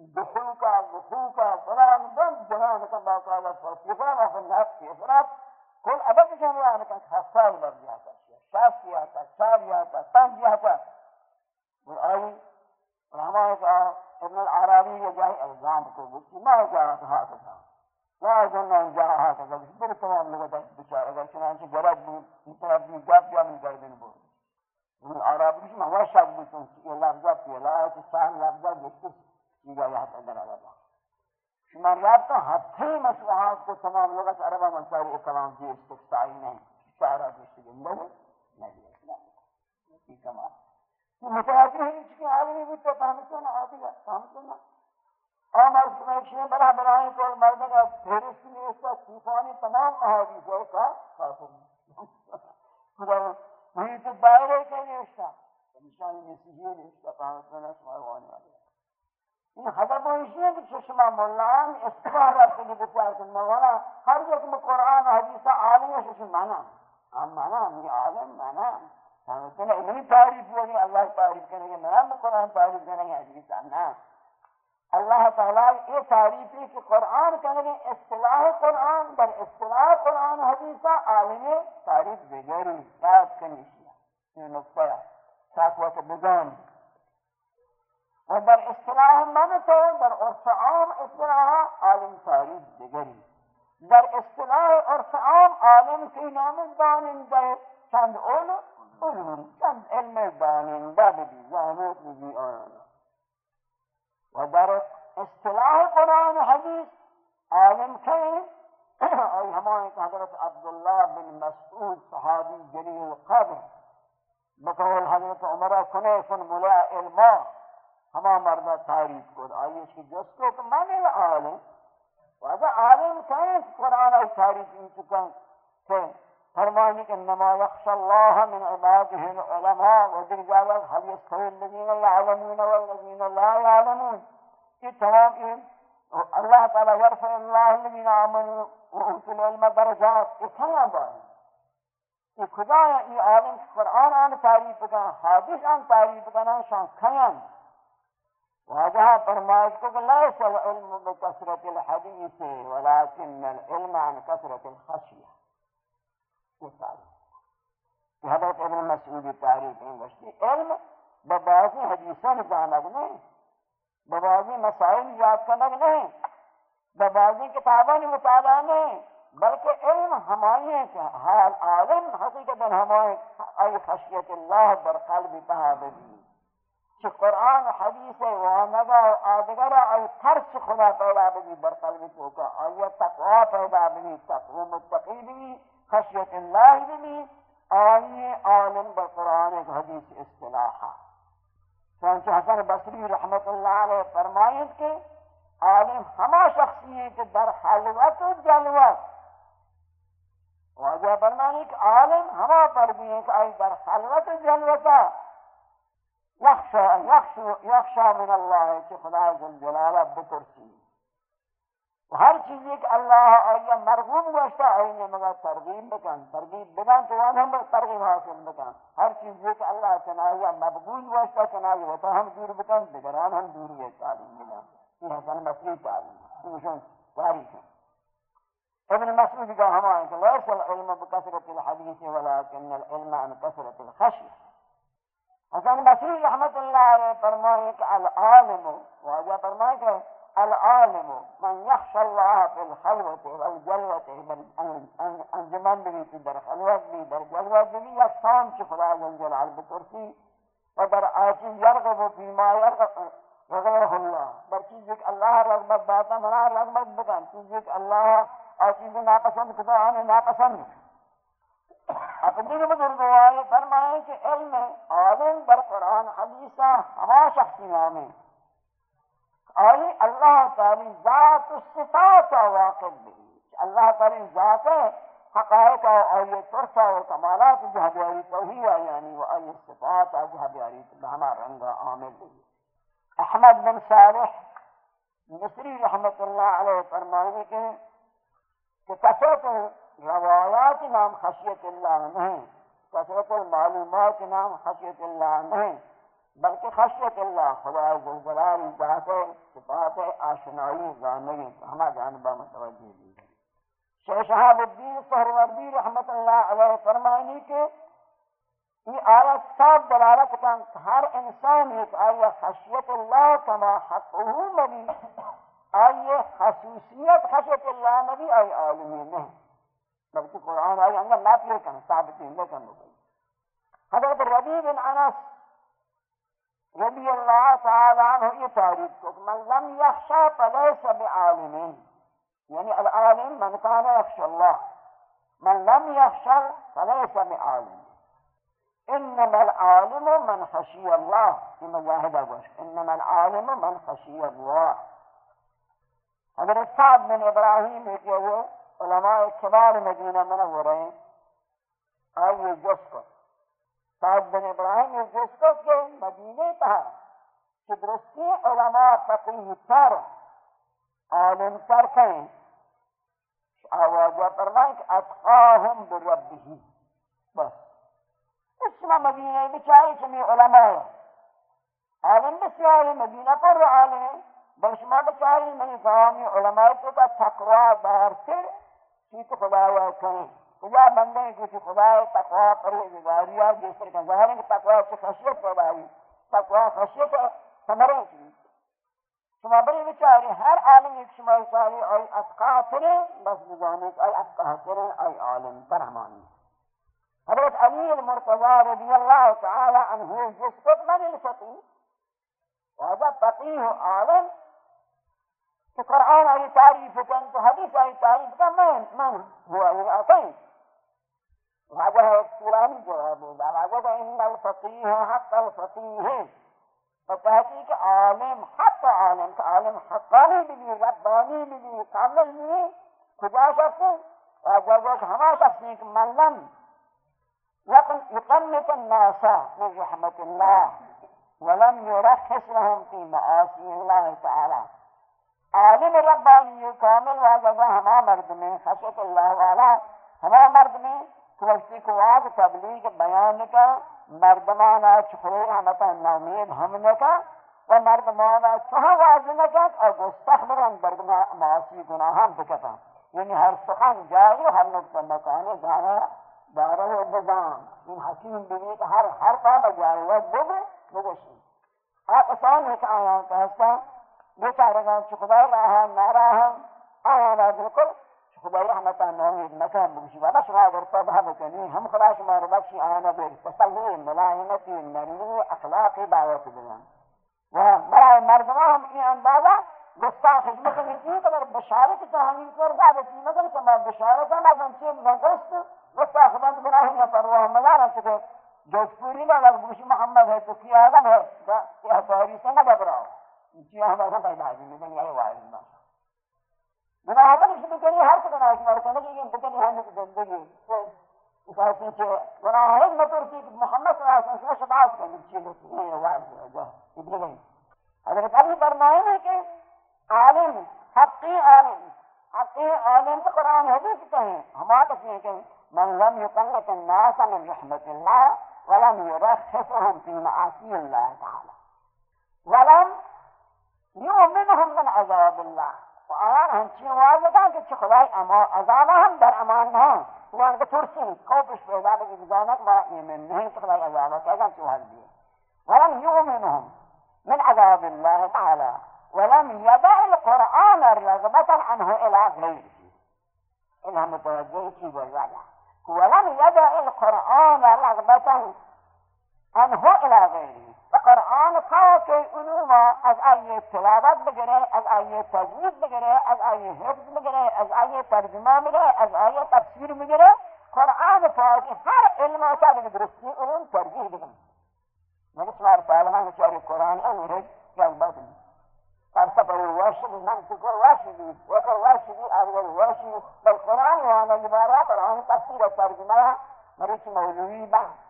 دخولك دخولك فلان بند جنانك الله تعالى فصفانا في النفس يفرط كل أبدا جنانك حصال مرجعك شاسياتا شارياتا تنجياتا والآي رحمة ابن العربي يجاي الزام کو ما جاء هكذا لا أظن أن جاء هكذا بر تمام لغة بشار اگر چنانچہ جرد بود متربی جاب یا من گردن بود من عربی ما هو شاب بود یہ لفظہ پیلا ہے کہ سان لفظہ دیکھتے دیگر یاد اندر عربا شما یاد تو ہتھے مسوحات کو تمام لغت عربا منصاری اکلام دی استقصائی نہیں شعرہ دیشتی گندہ ہے نہیں ہے کمال متوازی ہے چکی عالمی بود تو فهمتو نا آدھی ہے فهمتو نا آمر سمیشن بلا بلائیں تو مردہ کا فہرست میں اس کا صوفانی تمام احادیث ہے کا کافر خدا وہی تو دائرے کے لیے اس کا نشانی مسیحی نے اس کا فهمتو نا شمار وانی آدھی این حضرت ایشیه که شما مولان استفاده رفته که بسیار کن مولانا هر یک میں قرآن و حدیث عالم ہے شما مانا ہم مانا ہم عالم مانا سمجھتے علمی تعریف ہوگی اللہ تعریف کرنے گے میں قرآن تعریف کرنے گے حدیث نا اللہ تعالیٰ یہ تعریف ہے کہ قرآن کرنے گے اصطلاح قرآن، در اصطلاح قرآن حدیث عالم تعریف بگری یاد کرنی یہ نقطہ ساتھ وقت بزن و در اصطلاح من تو، در عرف عام اصطلاح عالم تاریخ دیگری در اصطلاح عرف عام عالم کی نام داننده چند اول علم، چند علم داننده ببی زانوت ببی آن ودر اصطلاح قرآن و حدیث عالم که ای همان که حضرت عبدالله بن مسعود صحابی جلیل قدر بقول حضرت عمر کنیف ملاء علما. همه مردا تعریف کرد. آیه که جس کو که من عالم. و اگر عالم که قرآن و تعریف این که فرمانی کہ نما یخشى الله من عباده العلماء و در جاوز هل یستوی الذين يعلمون والذين لا يعلمون؟ یہ تمام إيه؟ علم اللہ تعالی یرفع الله الذين آمنوا و اوتوا العلم درجات. یہ تمام بائیں یہ خدا یہ عالم؟ قرآن آن تعریف بکن حادث آن تعریف بکن شان کھیان واجه فرمائش کو کہ ليس العلم بكثرة الحديث ولكن العلم عن كثرة الخشية یہ حضرت ابن مسعود تعریف ہیں وشتی علم ببازی حدیثان جانب نہیں ببازی مسائل یاد کنگ نہیں ببازی کتابان مطالعہ نہیں، بلکہ علم ہمائی ہے کہ حال عالم حقیقت ہمائی ای خشیت اللہ در قلب تحابی کہ قرآن، حدیث وانگا آدگر ای ترس خدا پیدا بھی بر قلب تو کا آیا تقوی پیدا بھی، تقوی متقی بھی خشیت اللہ بھی آئی عالم بر قرآن ایک حدیث اصطلاحا چونچہ حسن بصری رحمت اللہ علیہ فرمائیں کہ عالم ہما شخصی ہیں کہ در حلوت و جلوت۔ واجہ فرمائیں کہ عالم ہما پر بھی ہیں کہ آئی در حلوت و جلوتا يخشى يخشى يخشى من الله کہ خدا جل جلالہ بترسی ہر چیز ایک اللہ آیا مرغوب گوشتا آئینے مگا ترغیب بکن ترغیب بکن تو وہاں ہم ترغیب حاصل بکن۔ ہر چیز ایک اللہ چنایا مقبول گوشتا چنایا وطا ہم دور بکن بگران ہم دور یہ تعلیم بکن۔ یہ حسن مسئلی تعلیم یہ تاریخ ہے۔ ابن مسعود کا ہمارے کہ ليس العلم بكثرة الحديث ولكن العلم عن كثرة الخشية. حسن بصری رحمت اللہ علیہ فرمائے کہ العالم واجہ فرمائے کہ العالم من يخشى الله في الخلوة والجلوة انجمان بھی في در خلوت بھی در جلوت بھی یکسان چی خدا جل بکرسی و در آچی یرغب فيما يرغب. وغيره الله. بر چیز ایک اللہ رغبت باتا منا رغبت بکن چیز ایک اللہ آچیز ناپسند کتا آنے ناپسند. اپنی بزرگ فرمائے کہ علم عالم بر قرآن حدیثہ ہما شخصی نامے آئی اللہ تعالی ذات الصفات واقع بھی اللہ تعالی ذات حقائق آئی ترسا و کمالات جہبیاری توحید یعنی و آئی صفات جہبیاری ہما رنگا عامل بھی احمد بن صالح مصری رحمت اللہ علیہ فرمائے کہ کثرت روایات نام خشیت اللہ نہیں، کثرت المعلومات نام خشیت اللہ نہیں۔ بلکہ خشیت اللہ، خدا زلزلال ذات صفات آشنائی زانگی ہما جانبہ متوجہ دی شیخ شہاب الدین سہروردی رحمت اللہ علیہ فرمائنی کہ یہ آیت صاحب دلالت کن ہر انسان ایک آیا خشیت اللہ کما حقه ملی آئیے خصوصیت خشیت اللہ نبی آئی عالمی نہیں۔ بلکہ قرآن آئی انگا نافیہ کن ثابتین لیکن بکل حضرت ربی بن انس رضي الله تعالى عنه يتاريخ من لم يخشى فليس بعالم. يعني العالم من كان يخشى الله. من لم يخشى فليس بعالم. إنما العالم من خشي الله. في مجاهد إنما العالم من خشي الله. حضرت سعد بن إبراهيم يقول علماء كبار مدينة منورين أي جسد. جس بن ابراہیم ایک جس کو کہ مدینہ کہ درستی علماء فقیہ تر عالم تر کہیں آوازہ فرمائیں کہ اتقاہم بربہی بس۔ اس میں مدینہ بچائی چمی علماء عالم بسیار مدینہ پر عالم ہے بل شما بچاری منی فهمی علماء کو کا تقوی دار سر چیت خدا یا کریں کجا بندے ہیں کسی خدا تقوی پرہیزگاریا جس طرح کا ظاہر ہے کہ تقوی سے خشیت پیدا ہوئی۔ تقوی خشیت ثمرے کی۔ شما بری بچاری ہر عالم ایک شما بچاری آئی اتقا کریں بس بزانے کہ آئی اتقا کریں آئی عالم فرحمانی حضرت علی المرتضی رضی اللہ تعالی عنہ جس کو من الفقی وهذا فقيه عالم کہ قرآن آئی تعریف کن تو حدیث آئی تعریف کن من من هو الأطين وهذا الطلاب جواب على وضعهما الفقيه حتى الفقيه فتحقيق عالم حتى عالم عالم حقاني بلی ربانی بلی کامل بلی کجا شخصی وقت همه شخصی که ملم يقنط الناس من رحمة الله ولم يرخص لهم في معاصي الله تعالى عالم رباني كامل وهذا همه مردمي خشية الله تعالى همه مردمي کوشتی کو آج تبلیغ بیان کا مردمانا چھوڑ ہمتا نومید ہمنے کا و مردمانا چھوڑ واضح کا اور گستخ گستخبران برد معاصی گناہان بکتا یعنی ہر سخن جائے ہر نقطہ مکان جانا دارہ و بزان ان حکیم بھی کہ ہر ہر پاہ جائے وہ بگو بگوشی آپ آسان ہے کہ آیا کہتا بیچارہ چھ خدا رہا نہ رہا آیا نہ بالکل خدا رحمت نوید مکان بگشی و بس غادر طبها بکنی هم خلاص ما رو بخشی آنا بیر تسلی ملاینتی ملی اخلاقی دعوت بیان و برای مردمان هم این اندازه گستاخ مکن این قدر بشارت تحمیل کر دعوتی مگر که ما بشارت هم از انچه نگست گستاخ بند گناه یا پرواه مدار است که جزپوری نه لگ بگشی محمد ہے تو کی آدم ہے یہ تاریخ سے نہ گبراؤ چیز ہمارا پیدا ہے دنیا یہ واحد نہ گناہ ہے اس بکنی ہر سے گناہ شمار کرنے کی بکنی ہے کہ زندگی وفاسين محمد صلى وسلم شفاعت حضرت فرمائے ہیں کہ عالم، حقی عالم. حقی عالم تو قرآن حدیث کہیں ہمارا کسی کہ من لم يقلق الناس من رحمة الله ولم يرخصهم في معاصي الله تعالى ولم يؤمنهم من عذاب الله. هم چی واضح کہ چی خدای اما عذاب هم در أمان نہ وان کے ترسی خوفش پیدا بگی بزانک ما ایمن نہیں تو خدای عذاب کہا چی حال دیئے ولم يؤمنهم من عذاب الله تعالى ولم يدع القرآن رغبة عنه إلى غيره إنها متوجه في بالوجه ولم يدع القرآن رغبة عنه إلى غيره قرآن پاک علوم از آیه تلاوت بگیره از آیه تجوید بگیره از آیه حفظ بگیره از آیه ترجمه میگه از آیه تفسیر می‌گیره قرآن پاک هر علم آتا به درستی اون ترجیح بگیم مگه شما رو تعالی من شعر قرآن امره جل بدن فلسفه الواشد منطق الواشد وقر الواشد اهل الواشد بالقرآن وانا جبارات قرآن تفسیر ترجمه مرش مولوی بحث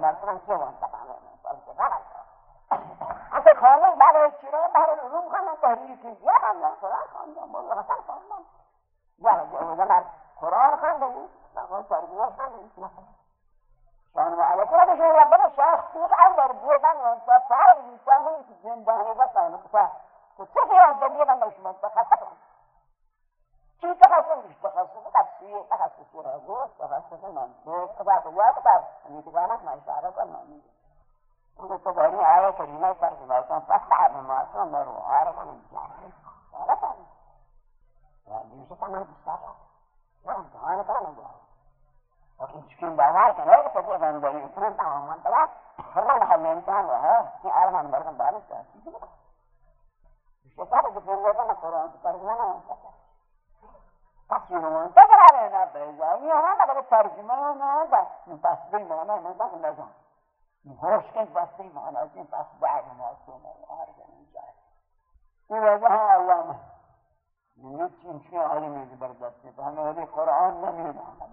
માત્ર કેવા به کامل برای چرا برای علوم خواندم یه فیزیه خواندم قرآن خواندم مولا قسم خواندم برای اومدم قرآن خواندم مقام تربیه خواندم شان و علیکه را بشه ربنا شیخ تیق اندر بیدن و سفر بیدن و زندانی بسن و سفر و چه دیوان دلیدن و شما تخصص چی تخصص نیست تخصص تفسیر تخصص تخصص یعنی من اشاره کنم. وتدعوني آية كلمة ترجمة فافتح بما تنظر وعارف من الجاهل ولا تعلم يعني مش تعمل بالصلاة وانت انا كان جاهل لكن تشكين بازار كان لا تستطيع ان تقول انسان تعمل من طلع فرنا لحد الانسان وها في عالم عن بركة بارس مش تعرف تقول لك انا قرآن تترجمة انا تفسير منتظر علينا بيجاوي انا بقول ترجمة انا من تصديق انا من تصديق انا ہوش کے بستے ہی مانا ہوتے ہیں پاس بعد موسوم اللہ جنہی جائے تو وجہ علامہ نیت چنچے عالمی زبردستی تو ہمیں ولی قرآن نمی رہا